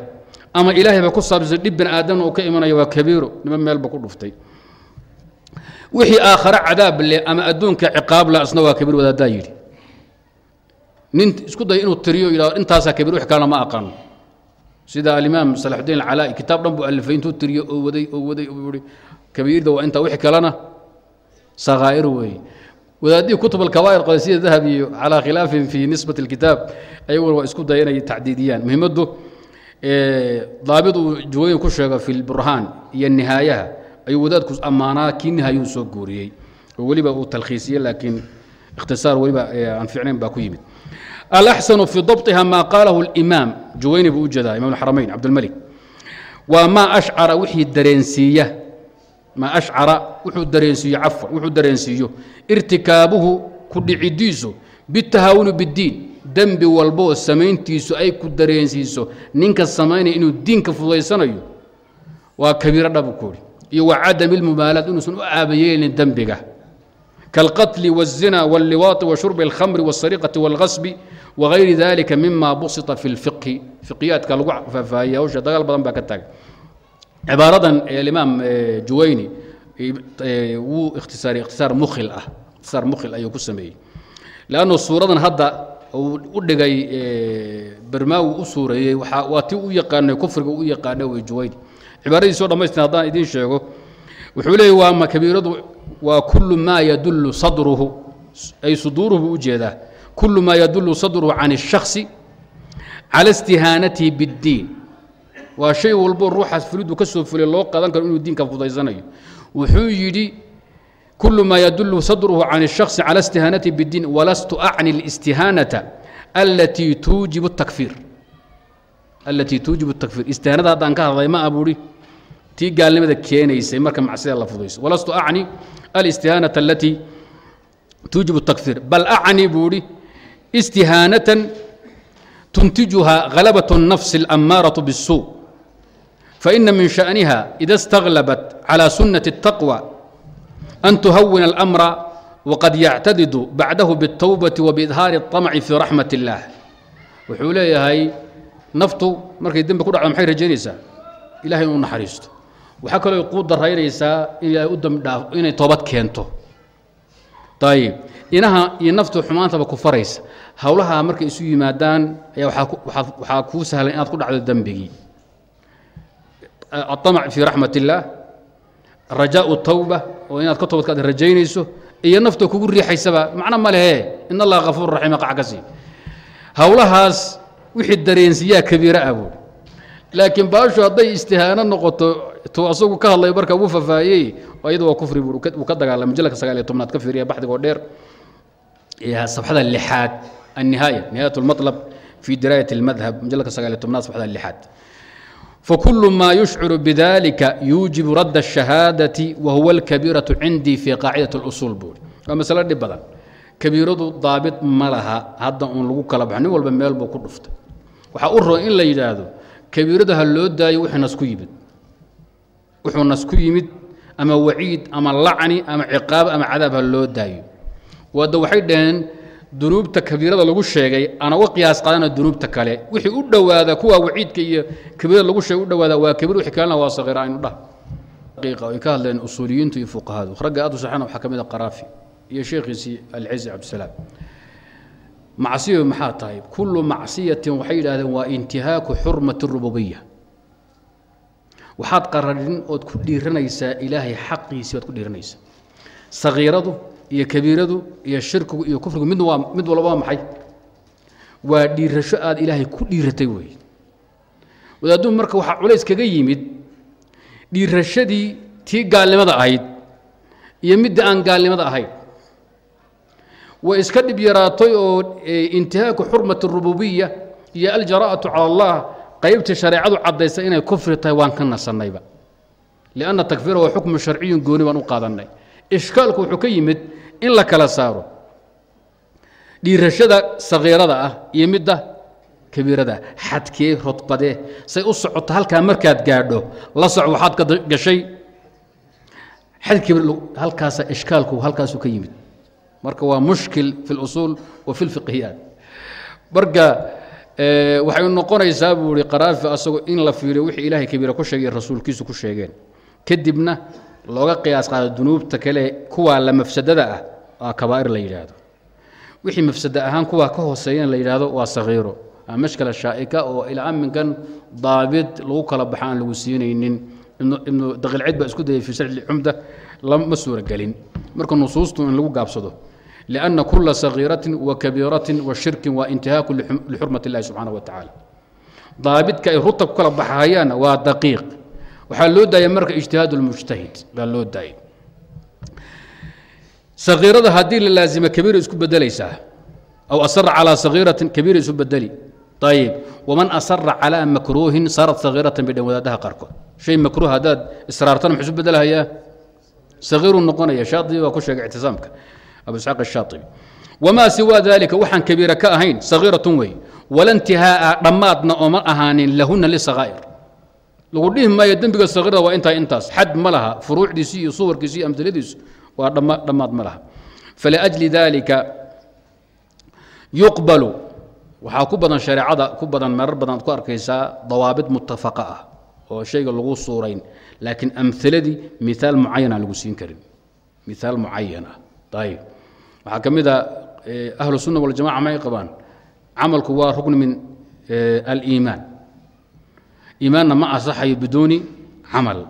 ama ilaahayba ku saabsan dhib bani aadamna uu ka imanaya waa kabiiro nima meelba ku dhuftay. Wixii aakhare cadaab leh ama adduunka ciqaab leh asna waa kabiir wadaaddaa yidhi. Nin isku day inuu tiriyo yidhahdo intaasaa kabiir wix kalena ma aqaano sida alimaam salaxudiin alcalaa'i kitaab dhan buu alifay intuu tiriyo oo waday oo waday oo yihi kabiirda waa intaa wix kalena sakaa'ir weeye wadaadihii kutub alkabaa'ir qoday sida dahab iyo calaa khilaafin fii nisbati alkitaab ayaguna waa isku daya inay tacdiidiyaan muhimaddu daabid uu juwayn ku sheego fi lburhaan iyo nihaayaha ayuu wadaadku ammaanaa kii nihaayuu soo guuriyey oo weliba uu talkhiisiyey laakiin ikhtisaar weliba aan fiicnayn baa ku yimid alaxsanu fii dabطiha maa qaalahu اlimaam juwayni buu u jeedaa imam اxaramayn cabdulmalik waa maa ashcara wixii dareensiiya maa ashcara wuxuu dareensiiyo cafwan wuxuu dareensiiyo irtikaabuhu ku dhicidiisu bitahaawuni biddiin dembi walbaoo samayntiisu ay ku dareensiiso ninka samaynaya inuu diinka fudaysanayo waa kabiiro dhabu kuuri iyo wa cadami اlmubaalaad inuusan u aabayeelin dembiga kاlqatli wالzina wاlliwaaطi washurbi اlkhamri wالsariqati wاlgasbi wغayri dalika mima busita fi اlfiqhi fiqiyaadka lagu faahfaahiyey hawsha dagaal badan baa ka taagay cibaaradan alimaam juwayni wuu ikhtisaariy ikhtisaar mukhil ah ikhtisaar mukhil ayuu ku sameeyey leannu suuradan hadda uu u dhigay bermaawi u suureeyey waa waa tii u yaqaanay kufriga u yaqaana wey juwayni cibaaradiisoo dhamaystir haddaan idiin sheego wuxuu leeyay waa ma kabiiradu waa kullu maa yadullu sadruhu ay suduuruhu buu ujeedaa kullu maa yadullu sadruhu can الshaksi cala istihaanatihi bاddiin waa shay walbo ruuxaas fulidu ka soo fulay loo qadan karo inuu diinka fudaysanayo wuxuu yidhi kul ma yadul sadruhu can الشhakص calى اstihaanati bالdiin walastu acni الاstihaanaةa alatii tuujib الtakfiir alatii tuujib الtakfiir istihaanada haddaan ka hadlay ma a buuhi tii gaalnimada keenaysay marka macsida la fudayso walastu acni alistihaanaةa alatii tuujib الtakfiir bal acni buuhi istihaanaةa tuntijuha غalabaة النafس الأmaaraة bالsuu faإna min شhaأniha إida اstaglabat calى sunaة التaqوى أn tuhawin الأmra wqad yactadidu bacdahu bالtowbaةi وبإdhaari الطamci fii raxmat الlah wuxuu leeyahay naftu markay dembi ku dhacdo maxay rajaynaysaa ilahay inuu naxariisto waxaa kaloo quu daraynaysaa in ilaahay u dambi dhaaf inay toobad keento ayib inaha iyo naftu xumaantaba ku faraysa howlaha markay isu yimaadaan ayaa waxaa kuu sahlan inaad ku dhacdo dembigii aamac fii raxmat illaah rajaau tawba oo inaad ka toobadka ad rajaynayso iyo nafta kugu riixaysaba macno ma lehe in allah afuur raxima qac ka sii hawlahaas wixii dareensiyaa kabiira ah buuri laakiin baashu hadday istihaano noqoto tu asagu ka hadlay marka wuu fafaahiyey iyadu waa kufri buu ka dagaalamay majalka sagaal iyo tobnaad ka fiiriya baxdigoo dheer sabxada lixaad annihaaya nihaayat lmaطlab fii diraayat اlmadhab majalka sagaal iyo tobnaad sabxada lixaad فكل ma يشcر بذلika يuجiب radd الشhaهاadaة وhuوa الكبيiرaة عindii في قاacidaة الأصuل buui waa maslo dhib badan kabiiradu daabit ma laha hadda uun lagu kala baxo nin walba meel buu ku dhuftay waxaa u roon in la yidhaahdo kabiirada ha loo daayo wixii nas ku yimid wuxuu nas ku yimid ama waciid ama lacni ama ciqaab ama cadaab ha loo daayo wada waxay dhaheen dunuubta kabiirada lagu sheegay ana uga qiyaas qaadana dunuubta kale. Wixii u dhowaada kuwa waciidka iyo kabiirada lagu sheegay u dhowaada waa kabiir wixii kalena waa sagiira aynu dhah. Daqiiqa ay ka hadleen usuuliyiintu iyo fuqahadu. Ragga aad u saxana waxaa ka mid a qaraafi iyo sheekhiisii alcizi cabdisalaam. Macsiyo maxaa tahay? Kullu macsiyatin waxay yidhahdeen waa intihaaku xurmati rububiya waxaad qararin ood ku dhiiranaysaa ilaahay xaqiisii baad ku dhiiranaysaa. Sagiiradu iyo kabiiradu iyo shirkigu iyo kufrigu mid waa mid walba waa maxay? Waa dhiirasho aad ilaahay ku dhiiratay wey. Wadaaduu marka waxaa culays kaga yimid dhiirashadii tii gaalnimada ahayd iyo midda aan gaalnimada ahayn way iska dhib yaraatay oo intihaaku xurmati rububiya iyo aljara'atu cala allah qaybtii shareecadu caddaysa inay kufri tahay waan ka nasannayba. Lianna takfiira waa xukmu sharciyun gooni baan u qaadannay. Ishkaalku wuxuu ka yimid in la kala saaro. Dhiirashada sagiirada ah iyo midda kabiirada xadkee rodbadee say u socoto halkaa markaad gaadho la soc waxaad ka gashay halkaasa ishkaalku halkaasuu ka yimid. Marka waa mushkil fi اlusuul wa fi اlfiqhiyaat marka waxay noqonaysaa buu ihi qaraafi asagoo in la fiiriyo wixii ilaahay kabiira ku sheegay rasuulkiisu ku sheegeen. Kadibna looga qiyaas qaado dunuubta kale kuwaa la mafsadada ah waa kabaa'ir la yidhaahdo. Wixii mafsada ahaan kuwaa ka hooseeyana la yidhaahdo waa sagiiro. Mashkala shaa'ika oo ilaa aminkan daabit lagu kala baxa aan lagu siinaynin. Ibnu daqilcid baa isku dayay fii sharci cumda lama suuragelin. Marka nusuustu in lagu gaabsado lianna kula sagiiratin wa kabiiratin wa shirkin waa intihaaku lixurmat illahi subxaana wa tacaala daabitka ay rutab kala baxahayaanna waa daqiiq waxaa loo daaya marka ijtihaad اlmujtahid baa loo daayay sagiirada haddii la laazima kabiira isku bedelaysaa aw asara calىa sagiiratin kabiira isu bedeli ayib waman asara calىa makruuhin saarat sagiiratan bay dhan wadaadaha qaarkood shay makruuh haddaad israartana muxuu isu bedelahayaa sagiiruu noqonaya shaaibi baa ku sheegay ictisaamka abu isxaaq الshaaطibi wamaa siwaa dalika waxaan kabiira ka ahayn sagiiratun wey wala intihaa'a dhammaadna ooma ahaanin lahuna lisakaa'ir lagu dhihi maayo dembiga sagiirada waa intaa intaas. Xad ma laha furuucdiisi iyo suwarkiisi iyo amiladiisu waa dhammaad ma laha. Faliأjli dalika yuqbalu waxaa ku badan shareecada ku badan marar badan ad ku arkaysaa dawaabit mutafaqa ah oo shayga lagu suurayn laakiin amhiladii miaal mucayana lagu siin karin. Miaal mucayan ah. Waxaa ka mid a ahlu sunna waljamaca ma ay qabaan? Camalku waa rukni min aliimaan iimaanna ma asaxayo biduuni camal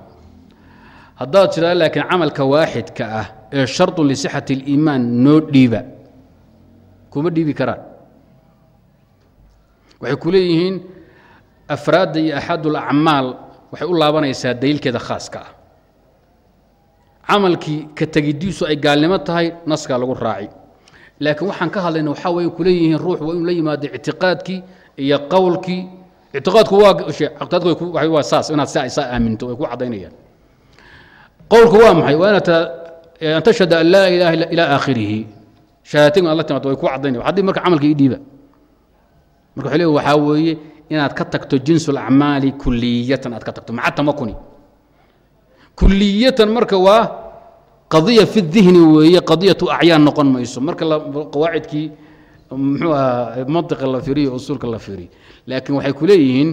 haddaad tiraa laakiin camalka waaxidka ah ee sharطun lisixati اliimaan noo dhiiba kuma dhiibi karaan waxay ku leeyihiin afraadda iyo axad اlacmaal waxay u laabanaysaa daliilkeeda khaaska ah camalkii ka tegidiisu ay gaalnimo tahay naskaa lagu raaci laakiin waxaan ka hadlayna waxaa way ku leeyihiin ruux waa inuu la yimaado ictiqaadkii iyo qowlkii ictiqaadku waa saas inaad saa aaminto way ku caddaynayaan qowlku waa maxay waa an tashhada an laa ilaha ilaa aakhirihi shahaadatin alla timaad way ku caddaynaya haddii marka camalka ii dhiiba marka waxay leeyihiin waxaa weeye inaad ka tagto jinsu alacmaali kuliyatan aad ka tagto maca tamakuni kuliyatan marka waa qadiya fi dihni weeye qadiyatu acyaan noqon mayso marka qawaacidkii muxuu ahaa mantiqa la firiyo usuulka la firiyo. Laakiin waxay ku leeyihiin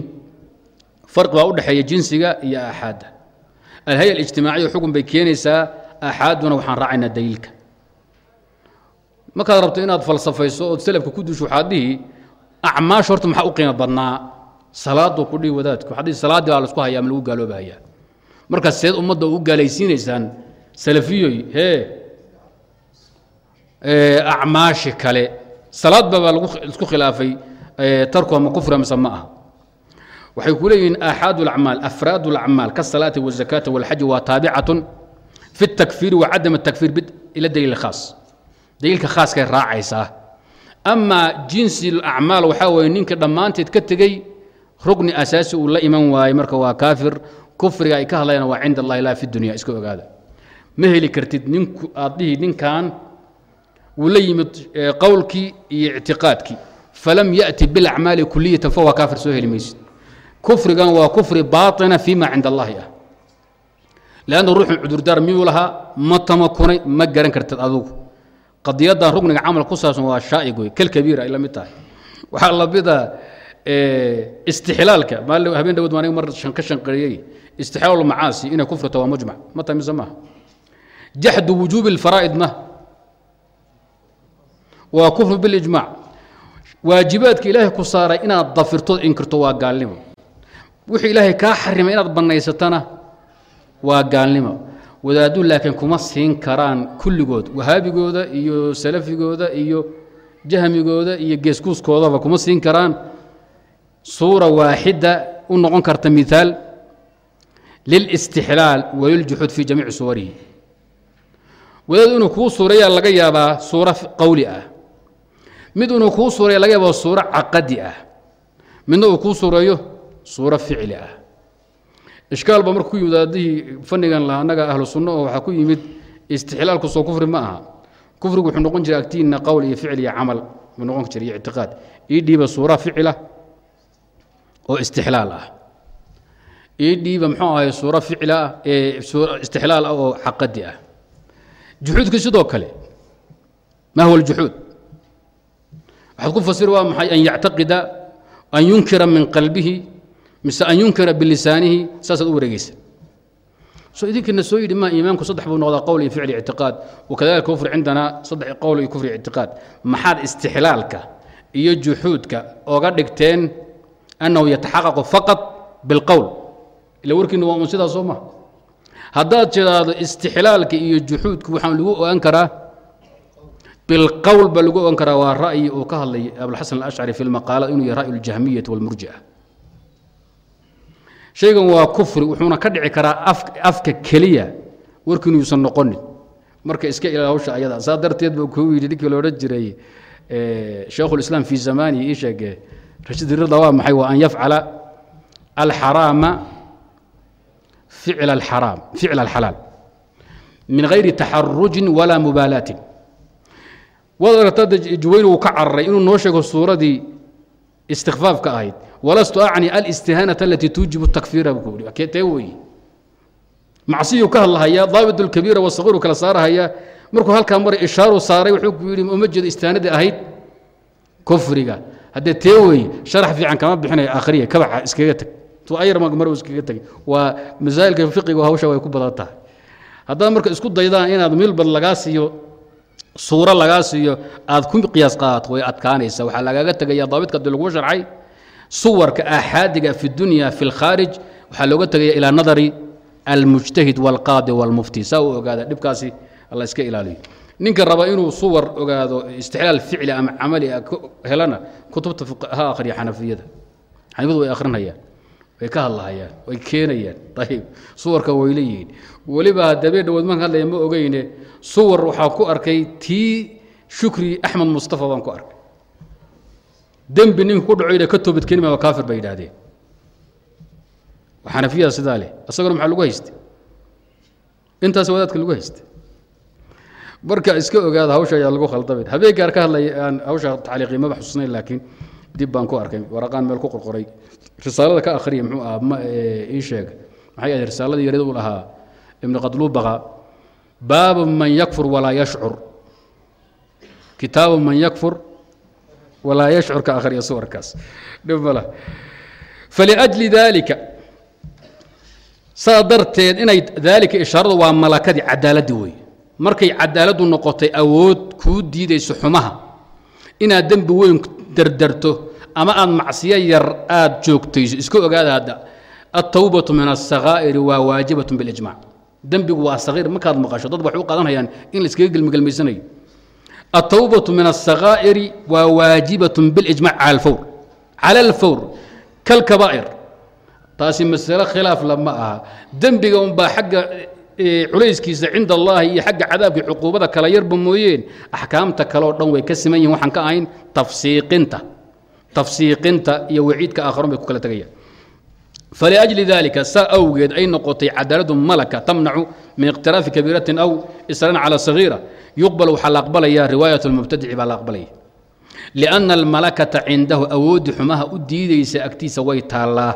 farqi baa u dhexeeya jinsiga iyo aaxaadda alhaya alijtimaaciya xukun bay keenaysaa aaxaadduna waxaan raacaynaa daliilka. Markaad rabto inaad falsafayso ood salafka ku dusho waxaad dhihi horta maxaa u qiimo badnaa? Salaaduu ku dhihi wadaadku. Waxaad dhihi baa la isku hayaa ama lagu gaaloobahayaa markaas seed ummadda u gaalaysiinaysaan salafiyoy hee acmaashi kale salaadba baa lagu isku khilaafay tarku ama kufra mise ma aha waxay ku leeyihiin aaxaad اlacmaal afraad اlacmaal kaالsalaati wالzakaati wاlxaji waa taabicatun fi الtakfiiri wa cadam الtakfiir ila daliil khaas daliilka khaaskay raacaysaa amaa jinsi اlacmaal waxaa weeye ninka dhammaanteed ka tegey rugni asaasi uu la iman waaye marka waa kaafir kufriga ay ka hadlayaan waa cinda allahi laa fi dunya iska ogaada ma heli kartid ninku aad dhihi ninkan wuu la yimid qowlkii iyo ictiqaadkii falam yأti biاlacmaali kuliyatan fahuwa kaafir soo heli maysid kufrigan waa kufri baaطina fima cinda allahi ah lanna ruuxun cudurdaar miyuu lahaa ma tamakunay ma garan kartid adugu qadiyaddan rugniga camal ku saabsan waa shaa'ig wey kalkabiira ay la mid tahay waxaa lamida istixlaalka maali habeen dhawod maanig mar ka shanqariyey istixlaalu macaasi inay kufrito waa mujmac ma tahay mise maaha jaxdu wujuubi اlfaraa'id ma waa kufru bilijmac waajibaadka ilaahay ku saaray inaad dafirtood inkirto waa gaalnimo. Wixii ilaahay kaa xarimay inaad bannaysatana waa gaalnimo. Wadaaddu laakiin kuma siin karaan kulligood. Wahaabigooda iyo salafigooda iyo jahmigooda iyo geeskuuskoodaba kuma siin karaan. Suura waaxida u noqon karta miaal lilistixlaal waliljuxuud fii jamiici suwarihi. Wadaad inuu kuu suurayaa laga yaabaa suuro qowli ah mid inuu kuu suuraya laga yaaba suuro caqadi ah. Midna uu kuu suureeyo suuro ficli ah. Ishkaal ba marka ku yimid wadaadihii fannigan laha annaga ahlu sunno oo waxaa ku yimid istixlaalku soo kufri ma aha. Kufrigu wuxuu noqon jiray agtiinna qowl iyo ficil iyo camal buu noqon jiray iyo ictiqaad. Ii dhiiba suura ficila oo istixlaal ah. Ii dhiiba muxuu ahay suuro ficila ah ee istixlaal ah oo caqadi ah. Juxuudkii sidoo kale ma huwa aljuxuud waxaad ku fasir waa maxay an yactaqida an yunkira min qalbihi mise an yunkira bilisaanihi saasaad u wareegeysa so idinkiina soo yidhi ma iimaanku saddex buu noqdaa qowl iyo ficli ictiqaad. Wakadalika kufri cindana saddex qowl iyo kufri ictiqaad. Maxaad istixlaalka iyo juxuudka oga dhigteen annahu yataxaqaqu faqad bilqowl. Ila warkiina waa un sidaas soo ma. Haddaad tidhaahdo istixlaalka iyo juxuudka waxaan lagu ogaan karaa bilqowl baa lagu ogan karaa waa ra'yi uu ka hadlay abulxasan alashcari fi lmaqaala inuu yahay ra'yu اljahmiyati walmurjica shaygan waa kufri wuxuuna ka dhici karaa afka keliya warkiinu yuusan noqonin marka iska ilaa hawsha ayada saa darteed buu kuu yidhi ninkii loodhan jiray shaykhulislaam fi zamanihi ii sheege rashid rida waa maxay waa an yafcala alxaraama ficla alxalaal min gayri taxarujin walaa mubaalaatin waad aragtaa juwayni uu ka cararay inuu noo sheego suuradii istikfaafka ahayd. Walastu acni alistihaanata alatii tuujibu takfiira buu i tee weeye macsiyuu ka hadlahayaa daabit wasaqiiru kala saarahayaa markuu halkaa maray ishaaru saaray wuxuu ku yidhi uma jeedo istihaanadii ahayd kufriga. Haddee tee weeye sharax fiican kama bixinayo akhriya kabaca iskaga tag. Tu iskaga tegay waa masaa'ilka fiqiga hawsha way ku badan tahay. Haddaad marka isku daydaan inaad milbad lagaa siiyo suuro lagaa siiyo aad ku qiyaas qaadato way adkaanaysa waxaa lagaaga tegaya daabidka dii lagu sharxay suwarka aaxaadiga fi dunya fi lkhaarij waxaa looga tegaya ilaa nadari almujtahid walqaadi walmufti. Saa uu ogaada dhibkaasi la iska ilaaliyo. Ninka raba inuu suwar ogaado istixlaal ficli ama camali helana kutubta ha akhriya xanafiyada. Xanafiyadu way akhrinayaan way ka hadlahayaan way keenayaan. Ayib suwarka way leeyihiin. Weliba dabee dhawood marka hadlaya ma ogeyne suwar waxaa ku arkay tii shukri axmed mustafa baan ku arkay. Dembi ninka ku dhaco ina ka toobadkeenima waa kaafir bay yidhaahdeen. Xanafiyada sidaa leh isagona maxaa lagu haystay? Intaas wadaadka lagu haystay. Marka iska ogaada hawsha ayaa lagu khaldamin habeenkaan ka hadlaya aan hawsha tacliiqi maba xususnayn laakiin dib baan ku arkay waraqaan meel ku qorqoray risaalada ka akhriya muxuu ahaa ma ii sheeg. Maxay ahayd risaaladii yarida uu lahaa. Ibnu qadlubaqa baabu man yakfur walaa yashcur. Kitaabu man yakfur walaa yashcur ka akhriya suwarkaas. Dhib mala faliajli daalika saa darteed inay daalika ishaaradu waa malakadii cadaaladii wey markay cadaaladdu noqotay awood kuu diidayso xumaha. Inaad dembi weyn dardarto ama aad macsiyo yar aad joogtayso iska ogaada hadda altawbatu min asakaa'iri waa waajibatun bilijmac dembigu waa sagiir markaad maqasho dad waxay u qaadanayaan in la iskaga gelmigelmaysanayo altawbatu min asakaa'iri waa waajibatun bilijmac cala cala alfawr kalkabaa'ir taasi masale khilaaf lama aha. Dembiga unbaa xagga culayskiisa cinda allahi iyo xagga cadaabkii cuquubada kala yarba mooyeen. Axkaamta kaleoo dhan way ka siman yihiin waxaan ka ahayn tafsiiqinta tafsiiqinta iyo waciidka aakharon bay ku kala tegayaan. Faliajli dalika saa awgeed ay noqotay cadaaladu malaka tamnacu min iqtiraafi kabiiratin aw israan cala sagiira yuqbal waxaa la aqbalaya riwaayat lmubtadici baa la aqbalaya. Lianna almalakata cindahu awooddii xumaha u diidaysa agtiisa way taallaa.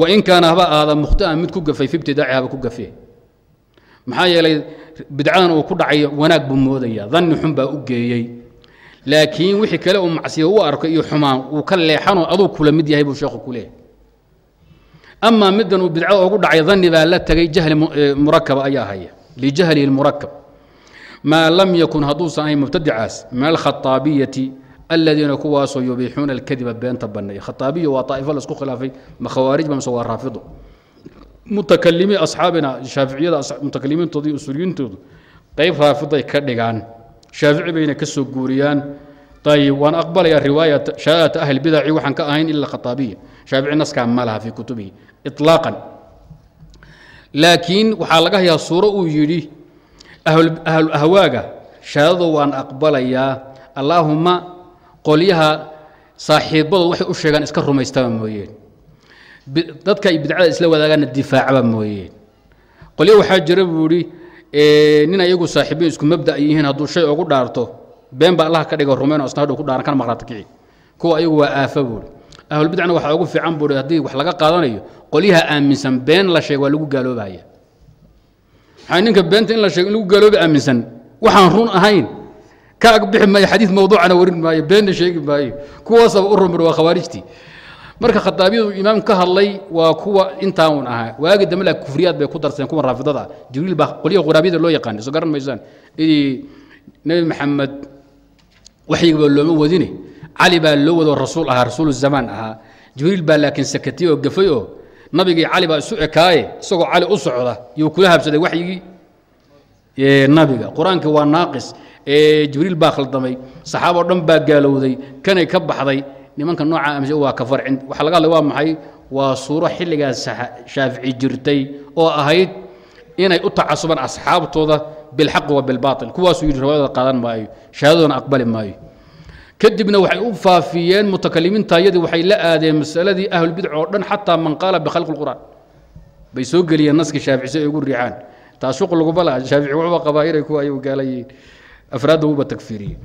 Wain kaana haba aada mukhtaan mid ku gafay fi ibtidaaci haba ku gafee. Maxaa yeelay bidcadan uu ku dhacay wanaag buu moodaya danni xun baa u geeyey laakiin wixii kale uu macsiya u arko iyo xumaan uu ka leexanoo aduu kula mid yahay buu sheekhu ku leeyahay. Amaa middan uu bidcada ugu dhacay danni baa la tegay jahli murakaba ayaa haya lijahlihi lmurakab maa lam yakun hadduusan ahayn mubtadicaas min alkhataabiyati aladiina kuwaasoo yubiixuuna alkadiba beenta banneeya khataabiya waa taa'ifo la isku khilaafay ma khawaarijba mise waa raafido. Mutakalimiin asxaabina shaaficiyada mutakalimiintooda iyo usuuliyintoodu qayb raafiday ka dhigaan shaafici bayna ka soo guuriyaan. Ayib waan aqbalayaa riwaayat shahaadata ahli waxaan ka ahayn ila khataabiya shaafici naskaa ma laha fii kutubihi iطlaaqan laakiin waxaa laga hayaa suuro uu yidhi ahlu ahwaaga shahaadadu waan aqbalayaa. Allaahuma qolyaha saaxiibadu waxay u sheegaan iska rumaystaba mooyeen. Dadka ay bidcada isla wadaagaana difaacaba mooyeen. Qolyo waxaa jira buu idhi nin ayagu saaxiibiin isku mabda yihiin hadduu shay ugu dhaarto been baa allah ka dhigo rumayno asna hadhow ku dhaaran kana maqraata kici. Kuwa ayagu waa aafa buuhi ahlulbidcna waxaa ugu fiican buuhi haddii wax laga qaadanayo qolyaha aaminsan been la sheeg waa lagu gaaloobaya. Maxaa ninka beenta in la sheego in lagu gaalooba aaminsan? Waxaan run ahayn. Ka agbixi maayo xadiid mawduucana warin maayo beenna sheegi maayo. Kuwaasaba u rumir waa khawaarijtii marka khataabiyadu imaam ka hadlay waa kuwa intaa un ahaa. Waagi dambe kufriyaad bay ku darseen kuwa raafidada. Jibriil baa qolyaha quraabiyada loo yaqaan soo garan maysaan. Idii nebi maxamed waxyiga baa looma wadine. Cali baa loo wado rasuul ahaa rasuul ahaa. Jibriil baa laakiin sakatiyey oo gafay oo nabigii cali baa isu ekaaye isagoo cali u socda yuu kula habsaday waxyigii. Nabiga qur'aankii waa naaqis. Jibriil baa khaldamay. Saxaaboo dhan baa gaalowday kanay ka baxday nimanka nooca amse waa kafar waxaa laga hadlay waa maxay? Waa suuro xilligaas shaafici jirtay oo ahayd inay u tacasubaan asxaabtooda bilxaqi wa bilbaatil. Kuwaasuu yidhi riwaayada qaadan maayo shahaadadana aqbali maayo. Kadibna waxay u faafiyeen mutakalimiintayadii waxay la aadeen masaladii ahlulbidc oo dhan xataa man qaala bikhalqi lqur'aan bay soo geliyeen naskii shaafici si ay ugu riixaan. Taas shuqul laguma laha shaafici wuxuuba qabaa inay kuwa ayagu gaalayihiin afraadda wuuba takfiiriyey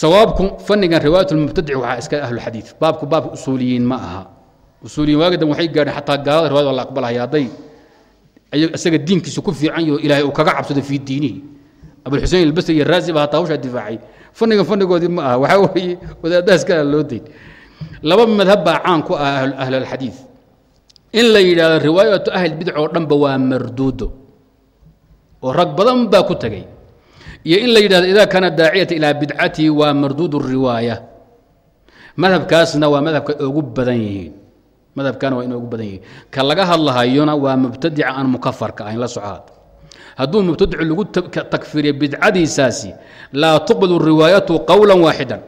sawaabku fannigan riwaayat lmubtadic waxaa iska ahluxadiid baabku baabka usuuliyiin ma aha. Usuuliyiin waagadan waxay gaadheen xataa gaalada riwayad waa la aqbalaya hadday. Isaga diinkiisa ku fiican yaho ilaahay uu kaga cabsado fii diinihi. Abulxusein albasri iyo raazi baa hataa hawshaa difaacay. Fannigan fannigoodii ma aha. Waxaa weeye wadaadahaas kala loo dayn laba madhab baa caan ku ah ahlalxadiid in la yidhahdo riwaayatu ahli bidc oo dhanba waa marduudo. Oo rag badan baa ku tegey iyo in la yidhahdo idaa kaana daaciyata ilaa bidcatihi waa marduud riwaaya. Madhabkaasna waa madhabka ugu badan yihiin. Madhabkana waa ina badan yihiin. Ka laga hadlahayona waa mubtadica aan mukafarka ahayn la socaad hadduu mubtadicu lagu takfiriyo bidcadiisaasi laa tuqbalu riwaayatu qowla waaxidan.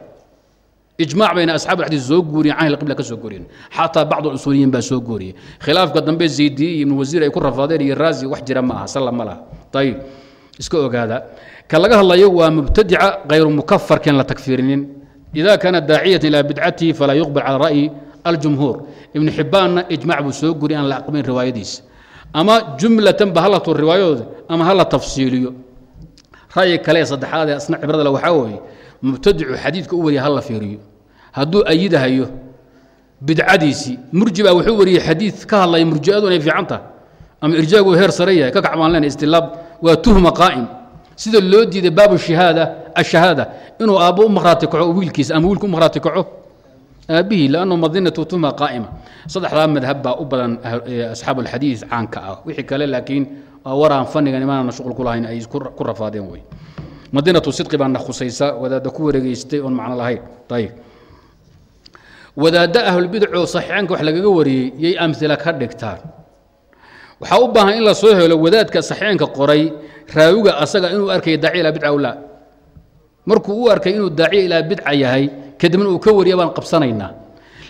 Ijmac bayna asxaab xadiis soo guuriyen can qibla ka soo guuriyen xataa bacd usuuliyiin baa soo guuriyey. Khilaafka dambe zaydiye ibnu wasiir ay ku rafaadeen iyo raazi wax jira ma aha salla ma laha. Ayib iska ogaada ka laga hadlayo waa mubtadica hayru mukafarken la takfirinin ida kaana daaciyata ilaa bidcatihi falaa yuqbal cala ra'yi aljumhuur. Ibnu xibbaanna ijmac buu soo guuriy aan la aqbayn riwaayadiisa ama jumlatan ba hala tuur riwaayadooda ama hala tafsiiliyo. Ra'yi kale saddexaad ee asna cibrada le waxaa weeye mubtadicu xadiidka u wariya hala fiiriyo. Hadduu ayidahayo bidcadiisii murji baa wuxuu wariyey xadiid ka hadlaya murji'adu inay fiican tahay. Ama irjaagu heer sare yahay ka kacbaan istilaab waa tuhma qaa'im sida loo diiday baabu shahaada ashahaada. Inuu aabbo u maqhraati kaco wiilkiisa ama wiilku u maqhraati kaco aabbihii lannu madinatu tuhma qaa'ima. Saddexdaa madhab baa u badan asxaabu alxadiid caanka ah. Wixii kale laakiin waraan fannigan imaanana shuqul ku lahayn ay ku rafaadeen wey madinatu sidqi baana khusaysa wadaadda ku wareegeystay oon macno lahayn. Ayib wadaadda ahlulbidacoo saxiixaanka wax lagaga wariyey yay amila ka dhigtaan waxaa u baahan in la helo wadaadka saxiixaanka qoray raawiga asaga inuu arkaya daaciya ilaa bidca laa. Markuu u arkay inuu daaciya ilaa bidca yahay kadibna uu ka wariya baan qabsanaynaa.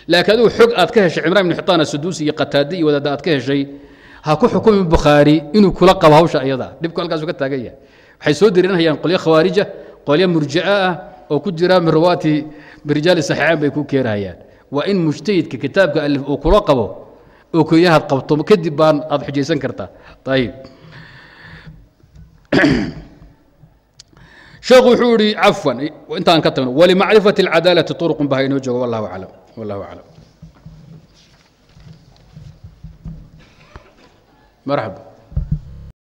Laakiin adigu xog aad ka heshay cimraan ibn xitaan asaduusi iyo qataade iyo wadaadda aad ka heshay ha ku xukumi bukhaari inuu kula qabo hawsha iyada. Dhibku halkaasu ka taagan yahay. Waxay soo dariirinayaan qolyo khawaarija qolyo murji'a ah oo ku jira min birijaali saxiixaan bay ku keenahayaan waa in mujtahidka kitaabka alif uu kula qabo oo koyahaad qabto kadib baan aad xujaysan kartaa. Ayib sheekhu wuxuu ihi cafwan intaan ka tagno walimacrifati اlcadaalati طurqun baha inoo joogo wallahu aclam wallahu aclam. Marxaba